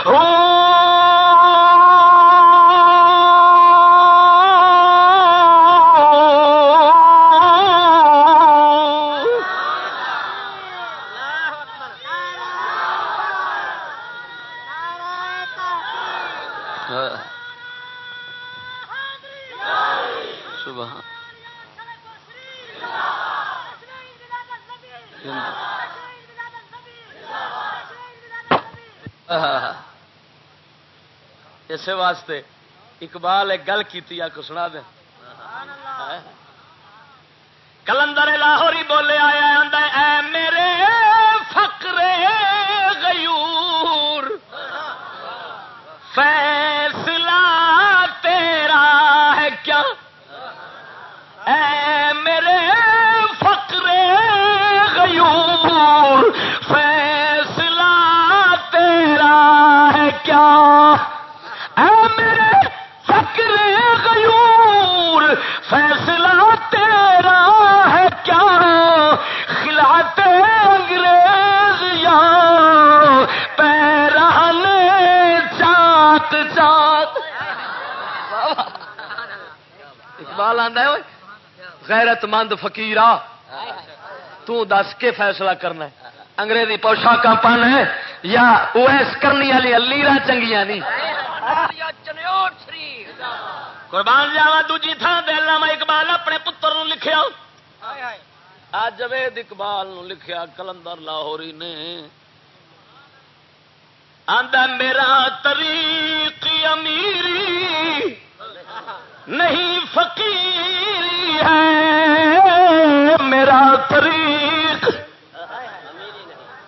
ہو اسے واسطے۔ اقبال ایک گل کی کو سنا دیں۔ کلندر لاہوری بولے آیا اے میرے چات چات اقبال آدھا ہے غیرت مند فقیرہ تو دس کے فیصلہ کرنا ہے۔ انگریزی پوشاک پانا ہے یا اویس کرنی والی لیرا چنگیا نہیں۔ قربان جاوا دوجی تھان دے علامہ اقبال اپنے پتر نو لکھیا۔ اج جوید اقبال نو لکھیا کلندر لاہوری نے۔ آندا میرا طریق امیری نہیں فقیری ہے میرا طریق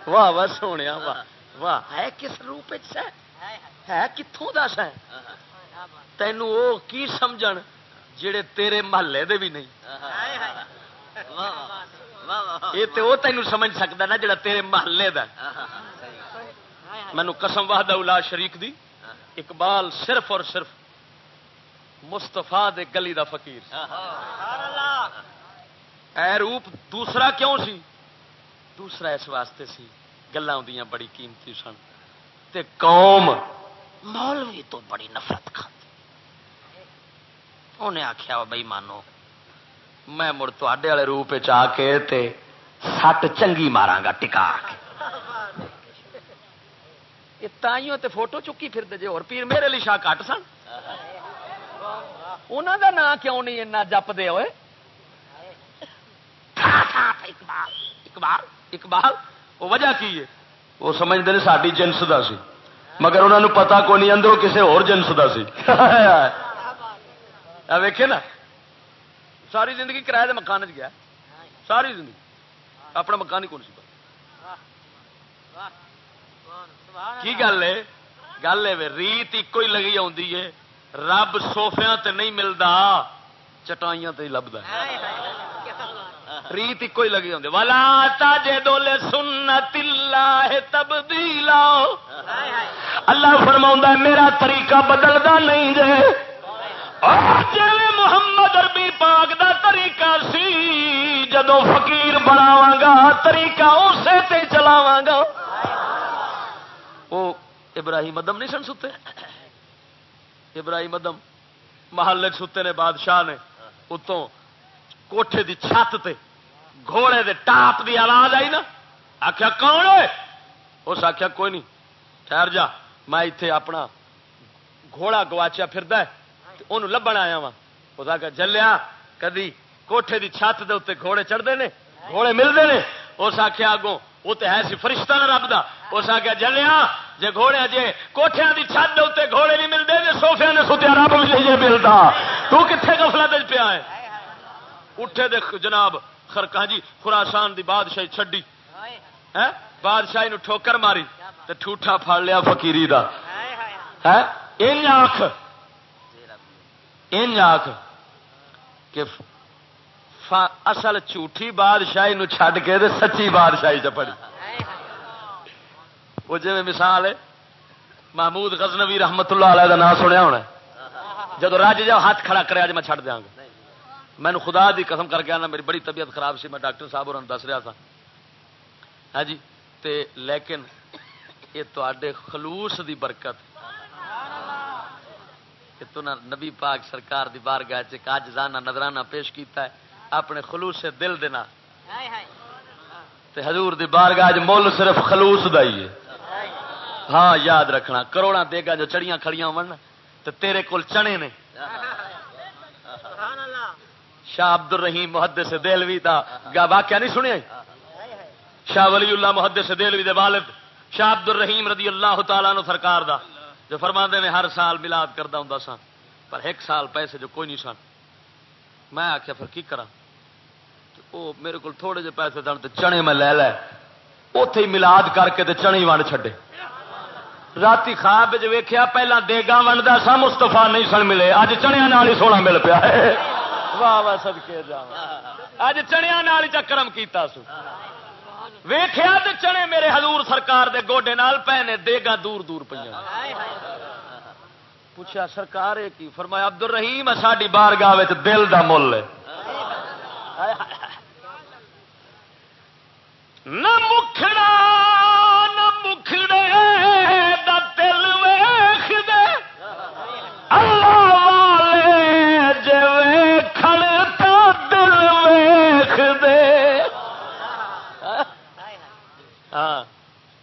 واہ واہ سونے واہ واہ ہے کس روپ ہے کتوں دس ہے تینوں وہ کی سمجھ جڑے تیرے محلے دے بھی نہیں؟ یہ تو وہ تینوں سمجھ سکتا نا جڑا تیرے محلے دا مینو قسم واہدہ الا شریک دی، اقبال صرف اور صرف مستفا دے گلی دا فقیر اے روپ، دوسرا کیوں سی؟ دوسرا اس واسطے سی گلا بڑی قیمتی سن۔ تے قوم مولوی تو بڑی نفرت کھاتی انہیں آخیا بھائی مانو، میں مڑ تے والے روپ آ کے تے سٹ چنگی مارا گا، ٹکا کے تائیوں تے فوٹو چکی پھر دے اور پیر میرے لیے شاہ کٹ سن۔ انہوں دا نام کیوں نہیں اینا جپ دے ہوئے؟ اقبال اقبال اقبال وہ وجہ کی ہے؟ وہ سمجھتے ہیں ساری جنس دا سی۔ مگر انہوں نے پتا کو نہیں اندروں کسی اور جنس دا سی۔ ویکے نا ساری زندگی کرایہ دے مکان چ گیا۔ ساری زندگی۔ اپنا مکان ہی کون سی؟ کی گل ہے؟ گل ہے ریت ایک ہی لگی آتی ہے۔ رب سوفیا تے نہیں ملتا چٹائیاں تے لبدا ریت ایک ہی لگی ہوتی والا تاجے دولے سنت اللہ تبدیلا اللہ فرما میرا طریقہ بدلتا نہیں جے۔ جی محمد اربی پاک دا طریقہ سی جدو فقیر بناواں گا طریقہ اسے تے چلاواں گا۔ وہ ابراہیم ادم نہیں سن ستے؟ ابراہیم ادم محلے ستے نے، بادشاہ نے، اتوں کوٹھے دی چھت تے، گھوڑے دے ٹاپ دی آواز آئی نا؟ آخیا کون اس آخیا کوئی نہیں۔ ٹھہر جا، میں اتے اپنا گھوڑا گواچیا پھر لبن آیا وا اس آخیا جلیا، کدی کوٹھے دی چھت دے اتنے گھوڑے چڑھتے ہیں گھوڑے ملتے ہیں اس آخیا اگوں وہ تو ہے سی فرشتہ نہ رب دا۔ اس آخیا جلیا، جے گھوڑے، جے کوٹھیاں دی چھت اتنے گھوڑے نہیں ملتے جی سوفیا نے ستیا رب بھی نہیں ملتا۔ تو کتنے گفلت پیا ہے؟ اٹھے دے جناب خرکا جی خراسان دی بادشاہی چڈی بادشاہی ٹھوکر ماری، تے ٹھوٹا پھڑ لیا فکیری کا آخ آخ کہ اصل جھوٹھی بادشاہی نو چھڈ کے سچی بادشاہی چ پڑی۔ وہ جی مثال ہے، محمود غزنوی رحمت اللہ علیہ کا نام سنیا ہونا جب رج جا ہاتھ کھڑا کرے اج میں چھڈ دیا گا۔ میں خدا دی قسم کر کے آنا، میری بڑی طبیعت خراب سی، میں ڈاکٹر صاحب اور دس رہا تھا۔ ہاں جی تے لیکن یہ تے خلوص دی برکت۔ تو نبی پاک سرکار دی بارگاہ چ جانا نظرانہ پیش کیتا ہے۔ اپنے خلوص دل دینا تے حضور دی بارگاہ مل صرف خلوص دا ہی ہے۔ ہاں یاد رکھنا کروڑا دے گا جو چڑیاں کھڑیاں من تو تیرے کول چنے نے۔ شاہ عبد الرحیم محدث کا گا واقعہ نہیں سنیا؟ شاہ ولی اللہ محدث سے دلوی دے والد شاہ عبد الرحیم رضی اللہ تعالیٰ نو سرکار دا جو فرما دے میں ہر سال ملاد کرتا ہوں سا پر ایک سال پیسے جو کوئی نہیں سن۔ میں آخیا پھر کی کرا وہ میرے کو تھوڑے جے پیسے دن تو چنے میں لے لے۔ اتے ہی ملاد کر کے چنے ونڈ چھڈے۔ رات خواب ویخیا پہلا دیگا ونڈا سا مستفا نہیں سن ملے۔ اج چنیا ہی سونا مل پیا۔ واہ واہ سد کے جا اج چنیا چکرم کیتا سو۔ ویخیا تو چنے میرے حضور سرکار دے گوڈے نال پے نے دیگا دور دور پہ پوچھا سرکار کی؟ فرمایا عبد الرحیم ساری بار گاہ دل کا مل۔ ہے نہ مکھڑا نہ مکھڑے دل ویخ دے اللہ والے جو کھڑتا دل ویخ دے ہاں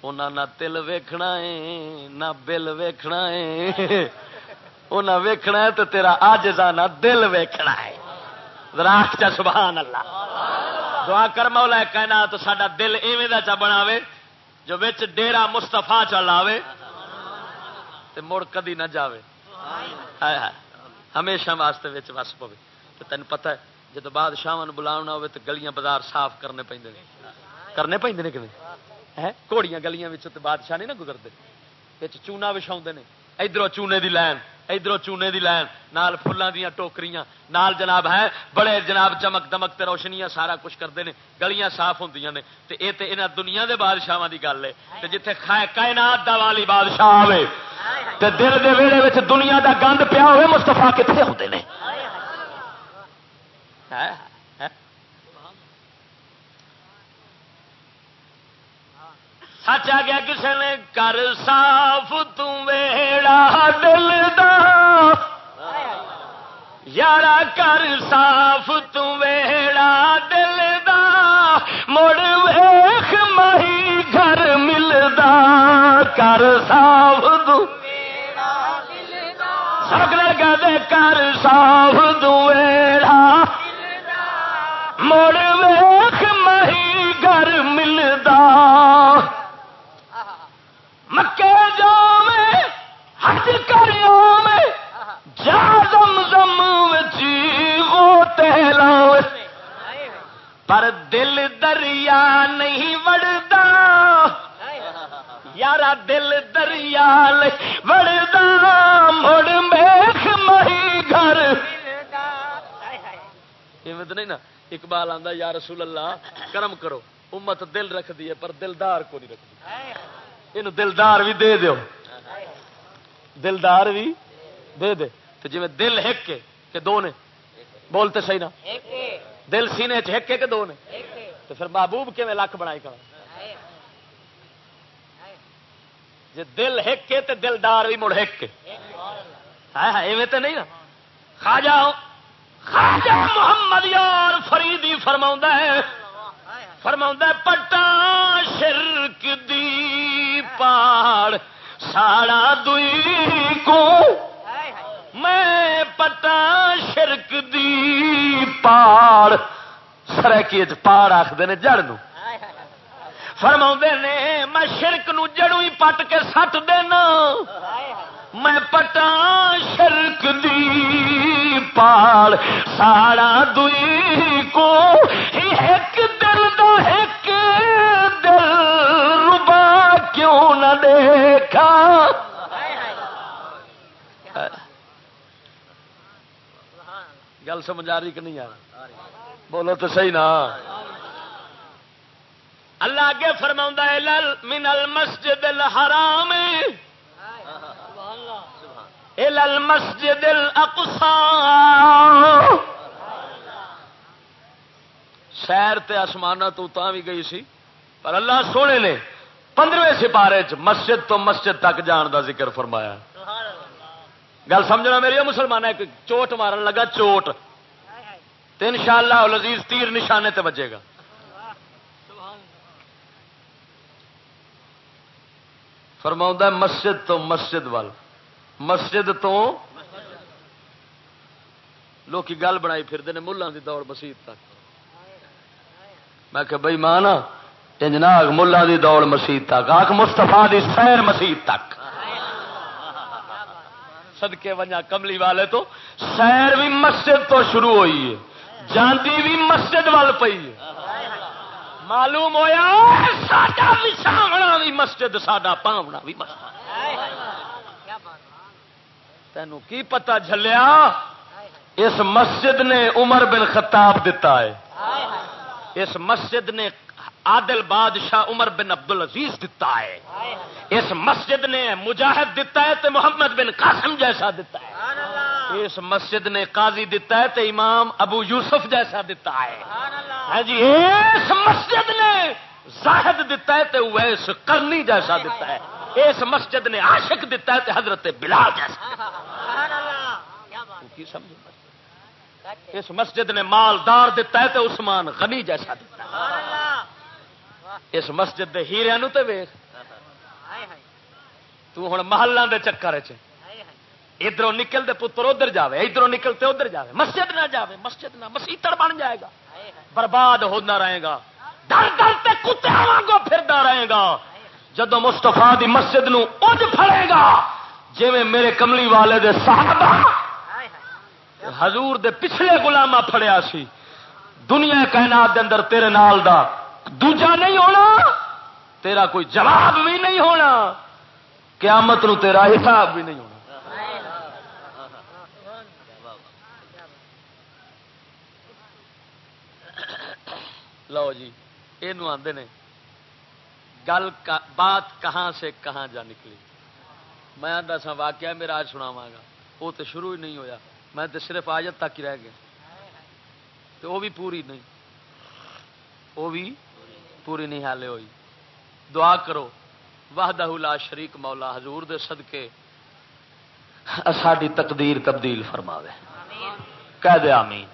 نہ تل ویکھنا ہے نہ بل ویکھنا ہے انہاں ویکھنا ہے تو تیرا آجزانہ دل ویکھنا ہے ذرا چا سبحان اللہ دعا کر مولا کہنا تو ساڈا دل ایویں دا چا بناوے جو وچ ڈیرا مستفا چا لاوے تے مڑ کدی نہ جاوے۔ ہمیشہ واسطے وچ وس پوے۔ تے تین پتہ ہے جب بادشاہ بلاونا ہوے تے گلیاں بازار صاف کرنے پیندے نے۔ کرنے پیندے نے کیویں؟ ہے؟ گھوڑیاں گلیاں وچ تے بادشاہ نہیں نہ گزرتے۔ وچ چونا وچھاوندے نے۔ ادھروں چونے دی لائن ادھر چونے دی لائن، نال فلاں دیاں ٹوکریاں، نال جناب ہے، بڑے جناب چمک دمک تے روشنیاں سارا کچھ کرتے ہیں گلیاں صاف ہوں نے، تے اے تے انہاں دنیا دے بادشاہ دی گل ہے۔ تے جتھے کائنات دا والی بادشاہ آوے تے دل دے ویڑے وچ دنیا دا گند پیا ہوئے مستفا کتنے ہوتے ہیں سچ آ گیا کسی نے کر صاف تیڑا دل دا یارا کر صاف تیڑا دل دا مڑ ویخ مہی گھر ملدا کر صاف سگل گدے کر صاف تیڑا مڑ ویخ مہی گھر ملدا حج کر میں جا زم زم وہ تہلا پر دل دریا نہیں وڑتا یارا دل دریا وڑتا مڑ میخ مہی گھر. نہیں نا اقبال آتا یا رسول اللہ کرم کرو امت دل رکھ دی ہے پر دلدار کو نہیں رکھتی یہ دلدار بھی دے دیو۔ دلدار بھی دے دے۔ تو جی دل ہک کے، کہ دو نے۔ بولتے صحیح نا۔ دل سینے چک کے دو نے۔ تو پھر محبوب کے لکھ بنائی کر جی دل ہک کے تو دلدار بھی مڑ ہک کے۔ ایویں تو نہیں نا۔ خاجا خاجا محمد یار فریدی فرما ہے۔ فرما پٹا شرک دی پاڑ۔ ساڑا دئی کو میں پٹا شرک دی پاڑ۔ سرکی پاڑ آخر جڑ فرما نے، میں شرک نو جڑوں ہی پٹ کے سٹ دینا۔ میں پٹا شرک دی پال ساڑا دئی کو ایک دل دیکھا۔ گل سمجھ آ رہی کہ نہیں آ بولو تو صحیح نا۔ اللہ کے فرما من المسجد الحرام۔ المسجد الاقصى سیر تے آسمان تو تا بھی گئی سی، پر اللہ سونے نے پندرویں سپارے چ مسجد تو مسجد تک جان دا ذکر فرمایا۔ گل سمجھنا میری مسلمان ایک چوٹ مارن لگا، چوٹ۔ تو ان شاء اللہ لذیذ تیر نشانے تے بجے گا۔ فرما مسجد تو مسجد وال۔ مسجد تو لوگ گل بنائی پھرتے ہیں ملان کی دوڑ مسیح تک۔ میں کہ بھائی ماں نا ملا دی دوڑ مسیح تک، آخ مستفا دی سیر مسیح تک۔ سدکے ونجا کملی والے تو سیر بھی مسجد تو شروع ہوئی ہے جانتی بھی مسجد وال پی معلوم ہوا ساڈا وساونا بھی مسجد، ساڈا پاونا بھی مسجد۔ تینوں کی پتا جلیا اس مسجد نے عمر بن خطاب دتا ہے۔ اس مسجد نے عادل بادشاہ عمر بن عبد العزیز دتا ہے۔ اس مسجد نے مجاہد دتا ہے تو محمد بن قاسم جیسا دتا ہے۔ اس مسجد نے قاضی دتا ہے تو امام ابو یوسف جیسا دتا ہے۔ ہاں جی اس مسجد نے زاہد دتا ہے تو ویس کرنی جیسا دتا ہے۔ اس مسجد نے عاشق دتا ہے تو حضرت بلال جیسا اس مسجد نے مالدار دتا ہے تو عثمان غنی جیسا دتا ہے۔ اس مسجد دے ہیرے نو تے ویخ تو ہوں محلہ دے چکر ادھر نکل دے پتر ادھر جائے ادھر نکلتے ادھر جائے مسجد نہ جائے مسجد نہ، مسیتڑ بن جائے گا۔ برباد ہونا رہے گا۔ ڈر ڈر تے کتے کو پھردا رہے گا۔ جدو مستفا دی مسجد نو اج پھڑے گا جی میرے کملی والے دے صحابہ حضور دے پچھلے گلاما پھڑیا سی۔ دنیا کائنات دے اندر تیرے نال دا دوجا نہیں ہونا، تیرا کوئی جواب بھی نہیں ہونا، قیامت نو تیرا حساب بھی نہیں ہونا۔ لو جی یہ آدھے نے، گل بات کہاں سے کہاں جا نکلی؟ میں دسا واقعہ میرا آج سناوا گا۔ وہ تو شروع ہی نہیں ہویا۔ میں تو صرف آجت تک ہی رہ گیا۔ تو وہ بھی پوری نہیں۔ وہ بھی پوری نہیں حالے ہوئی۔ دعا کرو۔ وحدہ لا شریک مولا، حضور دے صدقے۔ ساری تقدیر تبدیل فرماوے۔ کہہ دے آمین۔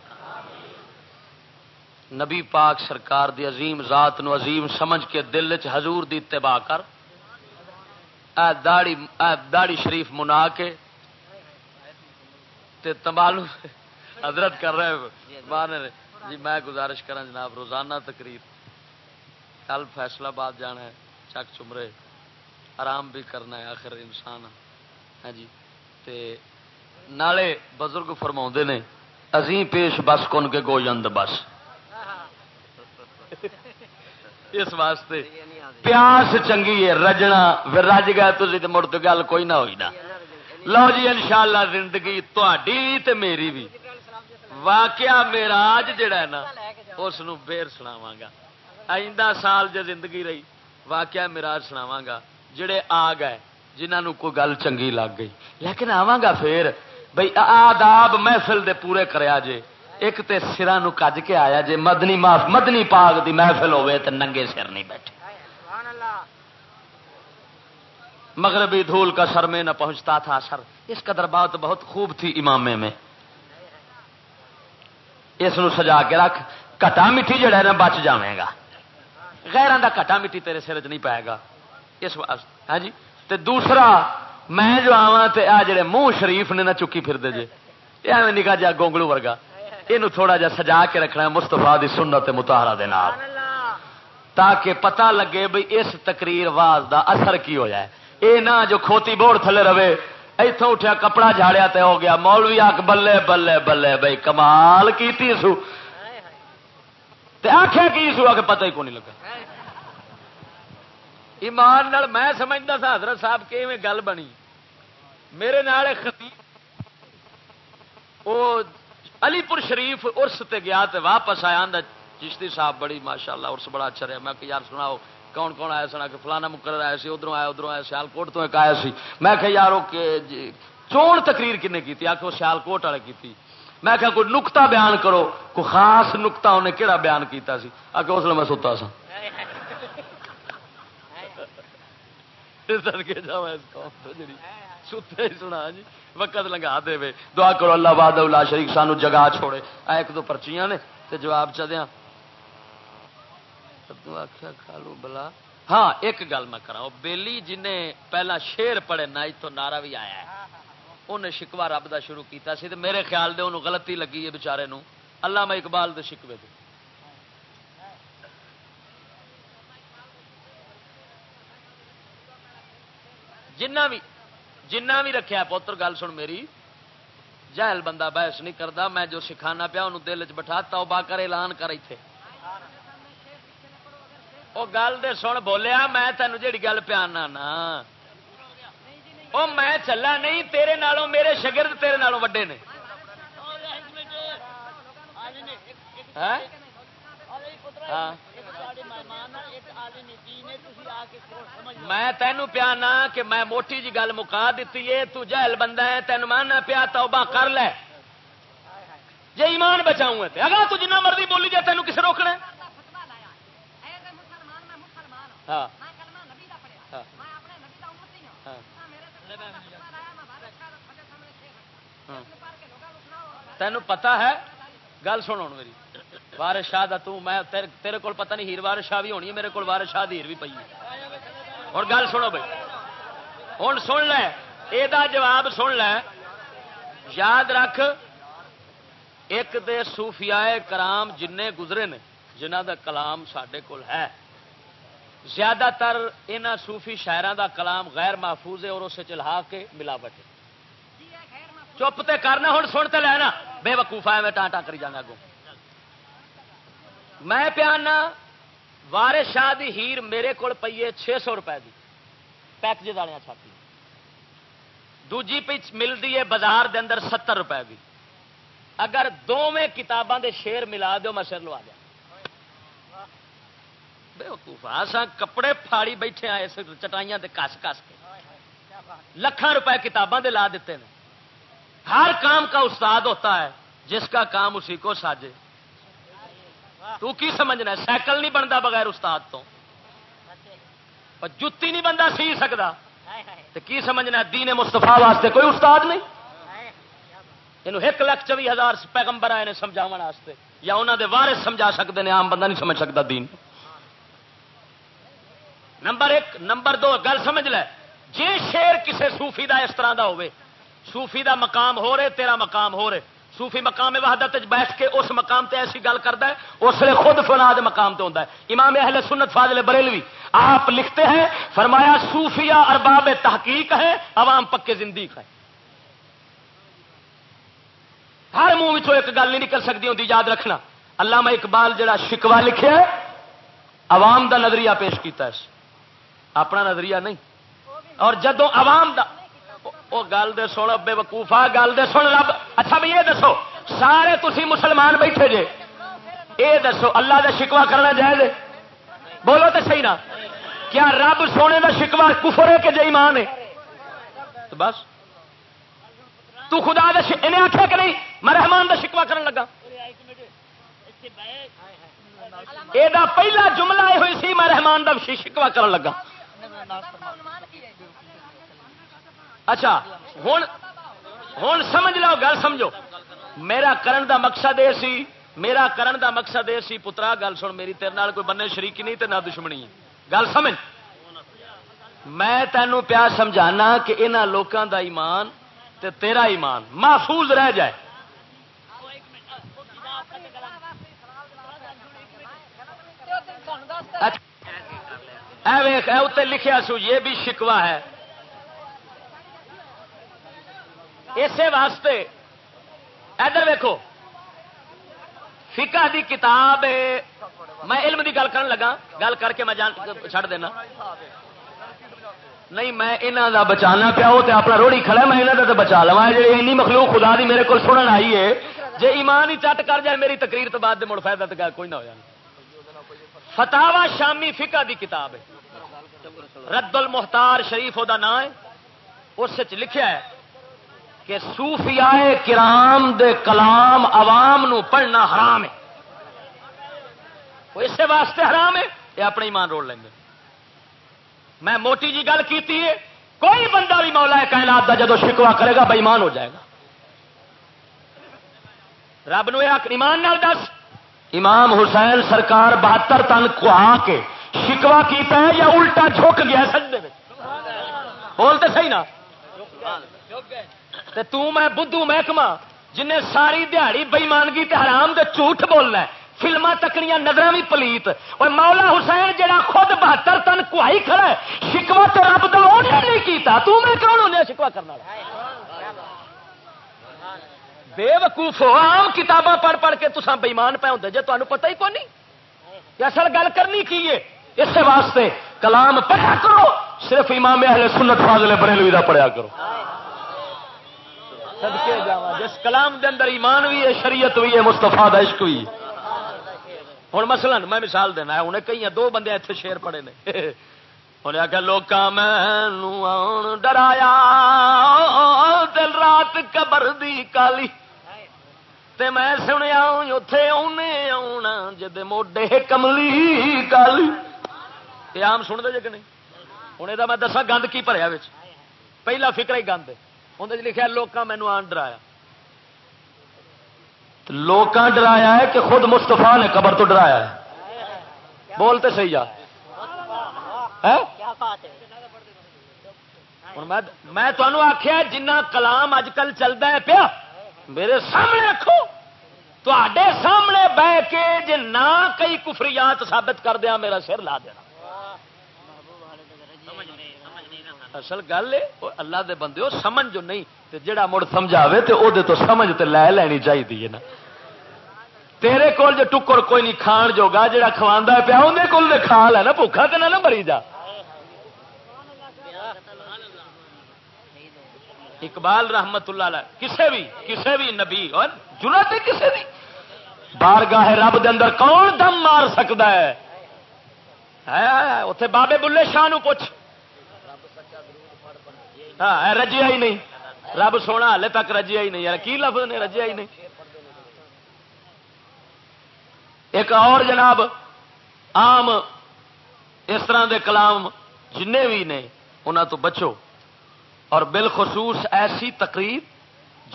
نبی پاک سرکار دی عظیم ذات نو عظیم سمجھ کے دل چ حضور دی اتباع کر۔ اے داڑی اے داڑی شریف منا کے۔ تے تمالو حضرت کر رہے جی میں گزارش کرا جناب، روزانہ تقریر۔ کل فیصلہ باد جانا ہے، چک چمرے، آرام بھی کرنا ہے، آخر انسان ہاں جی۔ تے نالے بزرگ فرما نے عظیم پیش بس کن کے گوجند بس. اس واسطے پیاس چنگی ہے، رجنا رج گئے تھی مڑ تو گل کوئی نہ ہوئی نا۔ لو جی ان شاء اللہ زندگی تے میری بھی۔ واقعہ میرا جڑا ہے نا، اس پھر سناوا گا۔ آئندہ سال جو زندگی رہی، واقعہ میرا سناوا گا، جڑے آ گئے جنہوں کوئی گل چنگی لگ گئی۔ لیکن آواں گا پھر بھائی آداب محفل دے پورے کریا جے، ایک تے سرا کج کے آیا جے، مدنی معاف مدنی پاک دی محفل ہوے تے ننگے سر نہیں بیٹھے۔ مغربی دھول کا سر میں نہ پہنچتا تھا سر، اس قدر بات بہت خوب تھی امامے میں۔ اس سجا کے رکھ، کٹا مٹی جڑا ہے نا بچ جائے گا۔ غیران دا کٹا مٹی تیرے سر چ نہیں پائے گا۔ اس واسطے۔ ہاں جی؟ تے دوسرا، میں جو آواں تے آ جڑے منہ شریف نے نہ چکی پھر دے جے۔ یہ نکا جا گونگلو ورگا۔ یہ تھوڑا جا سجا کے رکھنا ہے مستفا کی سنت متحرا نال۔ تاکہ پتہ لگے بھئی اس تقریر واز دا اثر کی ہو جائے اے نہ جو کھوتی بوڑ تھلے رہے اتوں اٹھیا کپڑا جھاڑیا تے ہو گیا۔ مولوی آک بلے بلے بلے بھائی کمال کی سو۔ آخیا کی سو؟ آ کے پتہ ہی کو نہیں لگا۔ ایمان نال میں سمجھتا تھا حضرت صاحب کہ گل بنی۔ میرے نال خطیب وہ علی پور شریف ارس تے گیا تے واپس آیا چشتی صاحب بڑی ماشاء اللہ ارس بڑا اچھا رہا میں کہ یار سناؤ کون کون آیا سنا کہ فلانا مقرر آیا سی ادھر آیا ادھر آیا سیال کوٹ تو ایک آیا سی۔ میں کہ یار جی، چون تقریر کنے کی آ کے وہ سیال کوٹ والے کی میں کہ کوئی نکتا بیان کرو کوئی خاص نکتا انہیں کہڑا بیان کیتا سی؟ آ کے اس لیے میں ستا سا ستے سنا جی جی۔ وقت لگا دے دعا کرو اللہ باد شریف سانو جگہ چھوڑے۔ ایک دو پرچیاں نے تے جواب چدیا ہاں۔ آخیا کھا لو بلا۔ ہاں ایک گل میں کرا بیلی جن پہلا شیر پڑے نہ تو نعرہ بھی آیا ہے۔ انہیں شکوا رب دا شروع کیتا سی میرے خیال دے انہوں غلطی لگی ہے بچارے نو اللہ میں اقبال دے شکوے دے۔ جنہ بھی جنہ بھی رکھا پوتر، گل سن میری۔ جہل بندہ بحث نہیں کرتا میں جو سکھانا پیا، انہوں دل چ بٹھا توبہ کر اعلان کر اتنے وہ گل دے سن، بولیا، میں تینوں جیڑی گل پیانا نا۔ وہ میں چلا نہیں، تیرے نالوں، میرے شگرد تیرے نالوں وڈے نے۔ ہاں؟ ہاں۔ میں تینوں پیانا کہ میں موٹی جی گل مکا دیتی ہے، تو جہل بندہ ہے تین ماننا پیا، توبہ کر لے۔ جی ایمان بچاؤں اگر تو جنہ مرضی بولی جائے، تینوں کسے روکنا ہاں۔, ہاں۔ تینوں پتا ہے، گل سن میری۔ وارش شاہ کا میں تیرے کول پتہ نہیں، ہیر وارش شاہ بھی ہونی ہے، میرے کو وارش شاہ ہیر بھی پی اور گل سنو بھائی۔ ہوں سن لے جواب سن لے۔ یاد رکھ، ایک دے صوفیاء کرام جن گزرے نے، جنہ دا کلام سڈے کول ہے۔ زیادہ تر یہاں صوفی شاعروں دا کلام غیر محفوظ ہے اور اسے چلہا کے ملاوٹ چپ تے کرنا ہوں سنتے لینا بے وقوفا میں ٹانٹا کری جانا اگوں۔ میں پیانا وارے شاہ دی ہیر میرے کو پیے چھ سو روپئے کی پیکج والے چھاتی۔ دوجی پچ ملتی ہے بازار دے اندر ستر روپئے کی اگر دونوں کتاباں دے شیر ملا دو میں سر لوا دیا۔ سا کپڑے پھاڑی بیٹھے آئے چٹائیاں کس کس کے۔ لکھان روپے کتاباں دے لا دیتے ہیں۔ ہر کام کا استاد ہوتا ہے، جس کا کام اسی کو ساجے۔ تو کی سمجھنا سائیکل نہیں بنتا بغیر استاد تو۔ جتی نہیں بندہ سی سکتا۔ تو کی سمجھنا دین مستفا واسطے کوئی استاد نہیں؟ یہ ایک لاکھ چوی ہزار پیغمبر آئے سمجھا یا انہوں دے وارث سمجھا سکتے ہیں آم بندہ نہیں سمجھ سکتا دین۔ نمبر ایک، نمبر دو، گل سمجھ لے۔ جی شیر کسے صوفی دا اس طرح دا ہوئے، صوفی دا مقام ہو رہے، تیرا مقام ہو رہے۔ صوفی مقام وحدت بیٹھ کے اس مقام تے ایسی گل کرتا ہے، اس لیے خود فناد مقام تے ہوتا ہے۔ امام اہل سنت فاضل بریلوی، آپ لکھتے ہیں، فرمایا صوفیہ ارباب تحقیق ہے، عوام پکے زندگی ہے۔ ہر منہ ایک گل نہیں نکل سکتی ہوتی یاد رکھنا۔ علامہ اقبال جڑا شکوا لکھے عوام دا نظریہ پیش کیتا ہے۔ اپنا نظریہ نہیں۔ اور جدو عوام دا وہ گل دے سن، بے وقوفا گل دے سن، رب اچھا بھی یہ دسو، سارے تھی مسلمان بیٹھے جے، یہ دسو، اللہ دا شکوا کرنا جائے بولو تو صحیح نا؟ کیا رب سونے دا شکوا کفر ہے کہ جی مان ہے؟ تو بس۔ تو خدا دا انہیں آخیا کہ نہیں؟ میں رحمان دا شکوا کرن لگا۔ یہ پہلا جملہ یہ ہوئی سی، میں رحمان دا شکوا کرن لگا۔ اچھا ہوں ہوں سمجھ لو، گل سمجھو۔ میرا کرن دا مقصد یہ سی، میرا کرن دا مقصد یہ سی، پترا، گل سن، میری تیرے نال کوئی بننے شریکی نہیں نہ دشمنی گل سمجھ؟ میں تینوں پیا سمجھانا کہ انہوں لوگوں دا ایمان تے تیرا ایمان محفوظ رہ جائے۔ اچھا، اتنے لکھا سو، یہ بھی شکوا ہے۔ اسی واسطے ادھر ویکو فقہ دی کتاب، میں علم دی گل کر لگا۔ گل کر کے میں جان چھڑ دینا۔ نہیں، میں یہاں کا بچانا پیا، وہ تو اپنا روڑی کھڑا میں یہاں کا بچا لوا جی این مخلوق خدا دی میرے کو سنن آئی ہے جی ایمان ہی چٹ کر جائے، میری تقریر تو بعد مڑ فائدہ تو کوئی نہ ہو جائے فتوا شامی فقہ دی کتاب ہے۔ رد المختار شریف وہ نام ہے، اس لکھا ہے کہ صوفیاء کرام دے کلام عوام نو پڑھنا حرام ہے۔ وہ اسے واسطے حرام ہے، یہ اپنے ایمان روڑ لیں گے۔ میں موٹی جی گل کی کوئی بندہ بھی مولا ہے کائنات دا جدو شکوا کرے گا بےمان ہو جائے گا۔ رب نو ایمان نال دس۔ امام حسین سرکار بہتر تن کو آ کے شکوا کیتا ہے یا الٹا جھک گیا سجدے میں؟ بولتے صحیح نا؟ تے تو میں بدھو محکمہ جنہیں ساری دیہڑی بےمانگی تے حرام دے جھوٹ بولنا ہے۔ فلما تکڑیاں نظر بھی پلیت۔ اور مولا حسین جڑا خود بہتر تن کوائی کھڑا ہے شکوا تو رب دا انہیں نہیں کیتا۔ تو میں کون انہیں شکوا کرنا بے وقوف عام کتاباں پڑھ پڑھ کے تصا بےمان پہ ہوتے جی تمہیں پتہ ہی کون نہیں؟ اصل گل کرنی کی ہے؟ اس واسطے کلام پڑھا کرو، صرف امام اہل سنت فاضل بریلوی دا پڑھیا کرو۔ صدقے جاوا جس کلام دے اندر ایمان بھی ہے، شریعت بھی ہے مستفا عشق بھی۔ ہوں مسل میں مثال دینا انہیں کئی دو بندے اتنے شیر پڑے نے۔ انہیں آخیا لوگ میں ڈرایا، دل رات قبر دی کالی۔ تے میں سنیا اتے آنے آنا جد موڈے کملی کالی۔ یہ آم سن دے جی نہیں؟ ہوں یہ میں دسا گند کی بھریا پہلا فکر ہی گند ہے۔ اندر جی لکھا لوگ مینو آن ڈرایا۔ لوگ ڈرایا ہے کہ خود مستفا نے قبر تو ڈرایا ہے۔ بولتے صحیح جا۔ میں تمہوں آخیا جنہ کلام اج کل چلتا ہے پیا، میرے سامنے رکھو۔ تے سامنے بہ کے جی نہ کئی کفریات ثابت کر دیا، میرا سر لا دینا۔ اصل گل ہے اللہ دے بندے سمجھ جو نہیں، تے جڑا مڑ سمجھاوے، تے او دے تو سمجھ تے لے لینی چاہیے نا۔ تیرے کول جو ٹکر کوئی نہیں، کھان جوگا جڑا کھوا پیا اندر کول دے کھا لے نا، بھوکھا تو نہ مری جا۔ اقبال رحمت اللہ علیہ، کسے بھی کسے بھی نبی، اور ضرورت ہے کسے بھی بارگاہ رب دے اندر کون دم مار سکتا ہے؟ اتے بابے بلے شاہ پوچھ۔ ہاں رجیا ہی نہیں۔ رب سونا ہالے تک رجیا ہی نہیں۔ یار، کی لفظ نے رجیا ہی نہیں؟ ایک اور جناب، عام اس طرح دے کلام جن بھی نے انہوں تو بچو۔ اور بالخصوص ایسی تقریر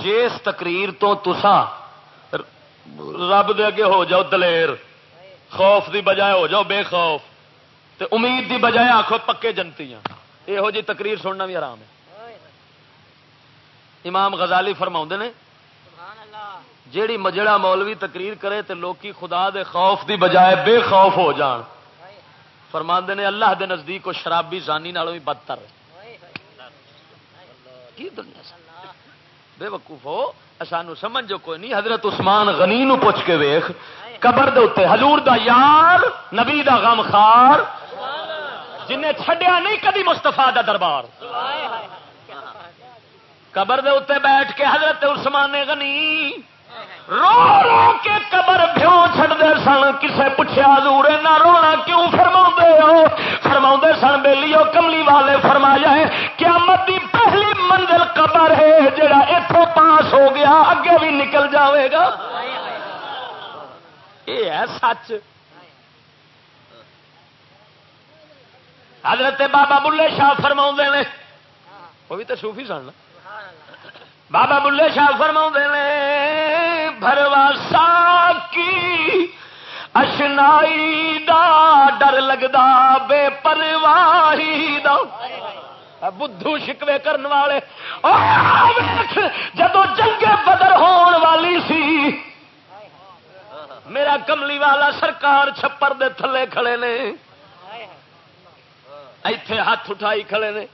جس تقریر تو تسا رب دے اگے ہو جاؤ دلیر۔ خوف دی بجائے ہو جاؤ بے خوف۔ تے امید دی بجائے آخو پکے جنتی یہو جی تقریر سننا بھی آرام ہے۔ امام غزالی فرما نے جیڑی مجڑا مولوی تقریر کرے تے لوکی خدا دے خوف دی بجائے بے خوف ہو جان۔ فرما نے اللہ دے نزدیک کو شرابی زانی نالوں بھی بدتر۔ کی دنیا بے وقوف ہو سانو سمجھو کوئی نہیں۔ حضرت عثمان غنی نو پوچھ کے ویخ قبر دے اتنے حضور دا یار نبی دا غم خار جنہیں چھڈیا نہیں کدی مستفا دا دربار۔ قبر دے اتنے بیٹھ کے حضرت عثمان غنی۔ رو رو کے قبر بھیو چڑتے سن، کسے پوچھا دور نہ رونا کیوں فرما ہو؟ فرما سن بے کملی والے فرمایا ہے، قیامت دی پہلی منزل قبر ہے جڑا اتوں پاس ہو گیا، اگے بھی نکل جاوے گا۔ یہ ہے سچ۔ حضرت بابا بلے شاہ فرما نے۔ وہ بھی تو سوفی سن بابا بلے شاہ فرما نے، بھروا کی اشنائی دا ڈر لگتا بے پرواہی دا۔ بدھو شکوے کرن والے۔ جدو جنگ بدر ہون والی سی، میرا کملی والا سرکار چھپر دے تھلے کھڑے نے۔ ایتھے ہاتھ اٹھائی کھڑے نے۔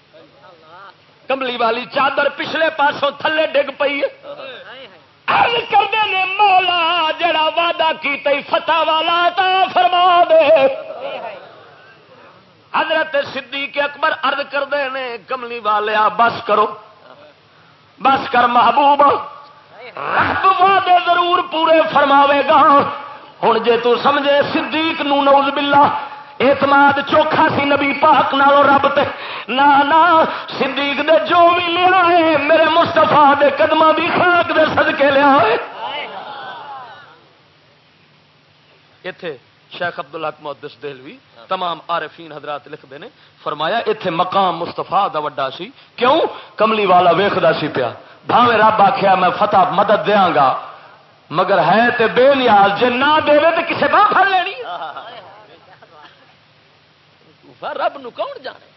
کملی والی چادر پچھلے پاسوں تھلے ڈگ پی کرتے نے مولا جڑا وعدہ کی فتح والا تا فرما دے۔ حضرت صدیق اکبر ارد کرتے ہیں کملی والے بس کرو۔ بس کر محبوب۔ رب وعدے ضرور پورے فرماوے گا۔ ہوں جے تو سمجھے صدیق نو نوز باللہ۔ اعتماد چوکھا سی نبی پاک نالو رب تے۔ نا نا، صدیق دے جو بھی لیا ہے میرے مستفا دے قدم بھی خاک دے صدقے لیا ہے اتے شیخ ابد الحق محدث دہلوی، تمام عارفین حضرات لکھتے ہیں فرمایا اتے مقام مستفا دا وڈا سی۔ کیوں؟ کملی والا ویخدا سی پیا۔ بھاوے رب آخیا میں فتح مدد دیا گا۔ مگر ہے تے بے نیاز، جے نہ دے تو کسے باہ پھڑ لینی رب نو کون جانے؟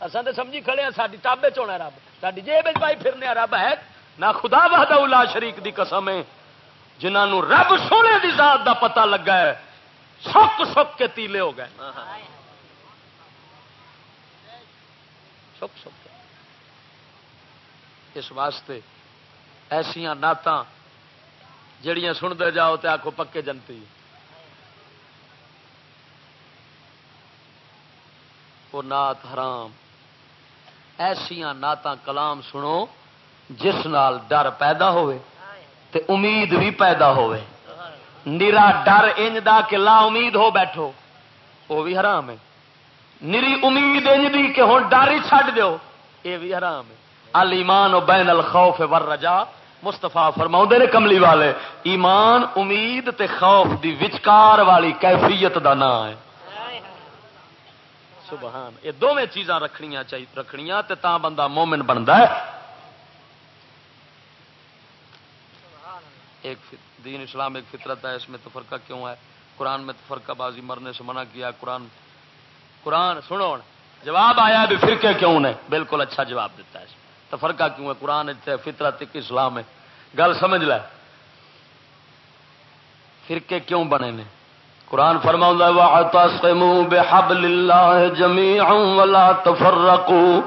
اصل تو سمجھی کھڑے ہیں ساری ٹابے چونا رب۔ ساری جیب پائی پھرنے رب ہے۔ نہ خدا بہت الا شریک دی قسم ہے جنہوں رب سونے دی ذات دا پتہ لگا ہے۔ سک سک کے تیلے ہو گئے۔ سک سک اس واسطے ایسا نعت جڑیاں سنتے جاؤ تو آخو پکے جنتی۔ وہ نات حرام۔ ایسیا نعت کلام سنو جس نال ڈر پیدا ہوئے تے امید بھی پیدا ہوئے۔ نرا ڈر انج دا کہ لا امید ہو بیٹھو وہ بھی حرام ہے۔ نری امید انج دی کہ ہوں ڈر ہی چڈ دو یہ بھی حرام ہے۔ المان و بین الخوف ور رجا مستفا فرما نے کملی والے، ایمان، امید تے خوف دی وچکار والی کیفیت دا نام ہے۔ سبحان، یہ دونوں چیزاں رکھنیا چاہیے رکھنیا تے تا بندہ مومن بنتا ہے۔ ایک دین اسلام ایک فطرت ہے، اس میں تفرقہ کیوں ہے؟ قرآن میں تفرقہ بازی مرنے سے منع کیا، قرآن قرآن، سنو جواب آیا بھی فرقے کیوں نے؟ بالکل اچھا جواب دیتا ہے تو فرقہ کیوں ہے؟ قرآن فطرت ایک، اسلام ہے گل سمجھ لے۔ فرقے کیوں بنے نے؟ قرآن فرما بحبل اللہ جميعا ولا تفرقوا۔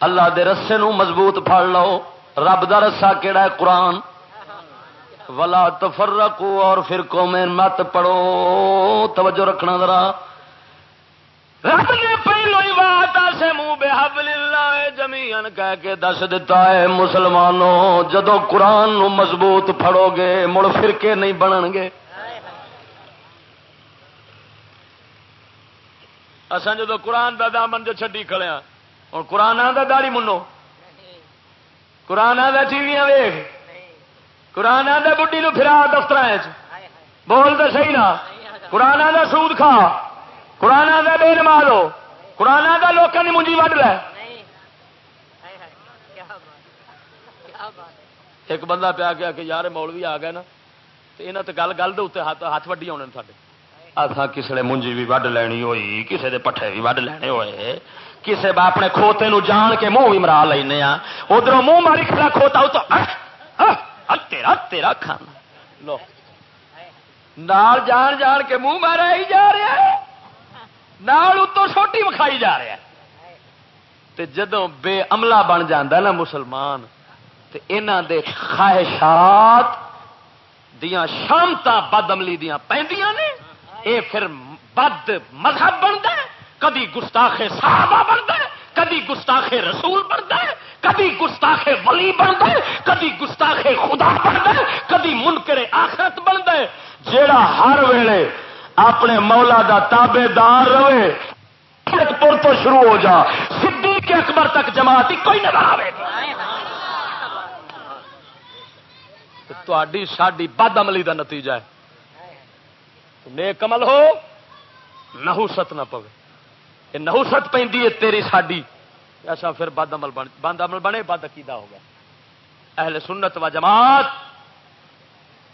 اللہ دے رسے نو مضبوط پھڑ لو۔ رب دا رسا کیڑا ہے؟ قرآن۔ ولا تفرقوا اور فرقوں میں مت پڑو توجہ رکھنا ذرا۔ رب نے پہلو ہی بات سے منہ بے حبل اللہ جمیان کہہ کے دس دیتا ہے، مسلمانوں جدو قرآن نو مضبوط پھڑو گے، مڑ فرقے نہیں بنن گے۔ اصا جدو قرآن دا دامن جو چڈی کھڑے ہوں قرآن دا داڑی منو قرآن دا ٹیویاں ویخ قرآن دا بڈی نو پھرا دفتر بول تو صحیح نا قرآن دا سود کھا۔ قرآن کا بے نماز ہو۔ قرآن کا لوگوں کی منجی وڈ لے۔ ایک بندہ پیا گیا کہ یار مولوی آ گیا نا، تو یہاں تو گل گل دے ہاتھ ہاتھ وڈی آنے سارے اتنا کسی نے منجی بھی وڈ لینی ہوئی کسی کے پٹھے بھی وڈ لینے ہوئے کسی اپنے کھوتے نو جان کے منہ بھی مرا لینا ادھر منہ ماری کھڑا کھوتا تو تیرا تیرا کھانا لو۔ نال جان جان کے منہ مارا ہی جا رہا ہے۔ نال اتو چھوٹی وکھائی جا رہا تے جدو بے عملہ بن جا نا مسلمان، تے انہ دے خواہشات دیا شامتا بد عملی دیا پہندیاں نے۔ اے پھر بد مذہب بنتا ہے، کدی گستاخ صحابہ بنتا ہے، کدی گستاخ رسول بنتا ہے، کدی گستاخ ولی بنتا ہے، کدی گستاخ خدا بنتا ہے، کدی منکر آخرت بنتا ہے۔ جیڑا ہر ویلے اپنے مولا دا تابے دار رہے پور تو شروع ہو جا۔ صدیق اکبر تک جماعت کوئی نہ آئے تھی ساری بد عملی دا نتیجہ ہے۔ نیک عمل ہو نہوست نہ پوے۔ یہ نہوست پہ تیری ساڈی۔ ایسا پھر بد عمل بن بند عمل بنے، بد عقیدہ ہو گیا۔ اہل سنت و جماعت،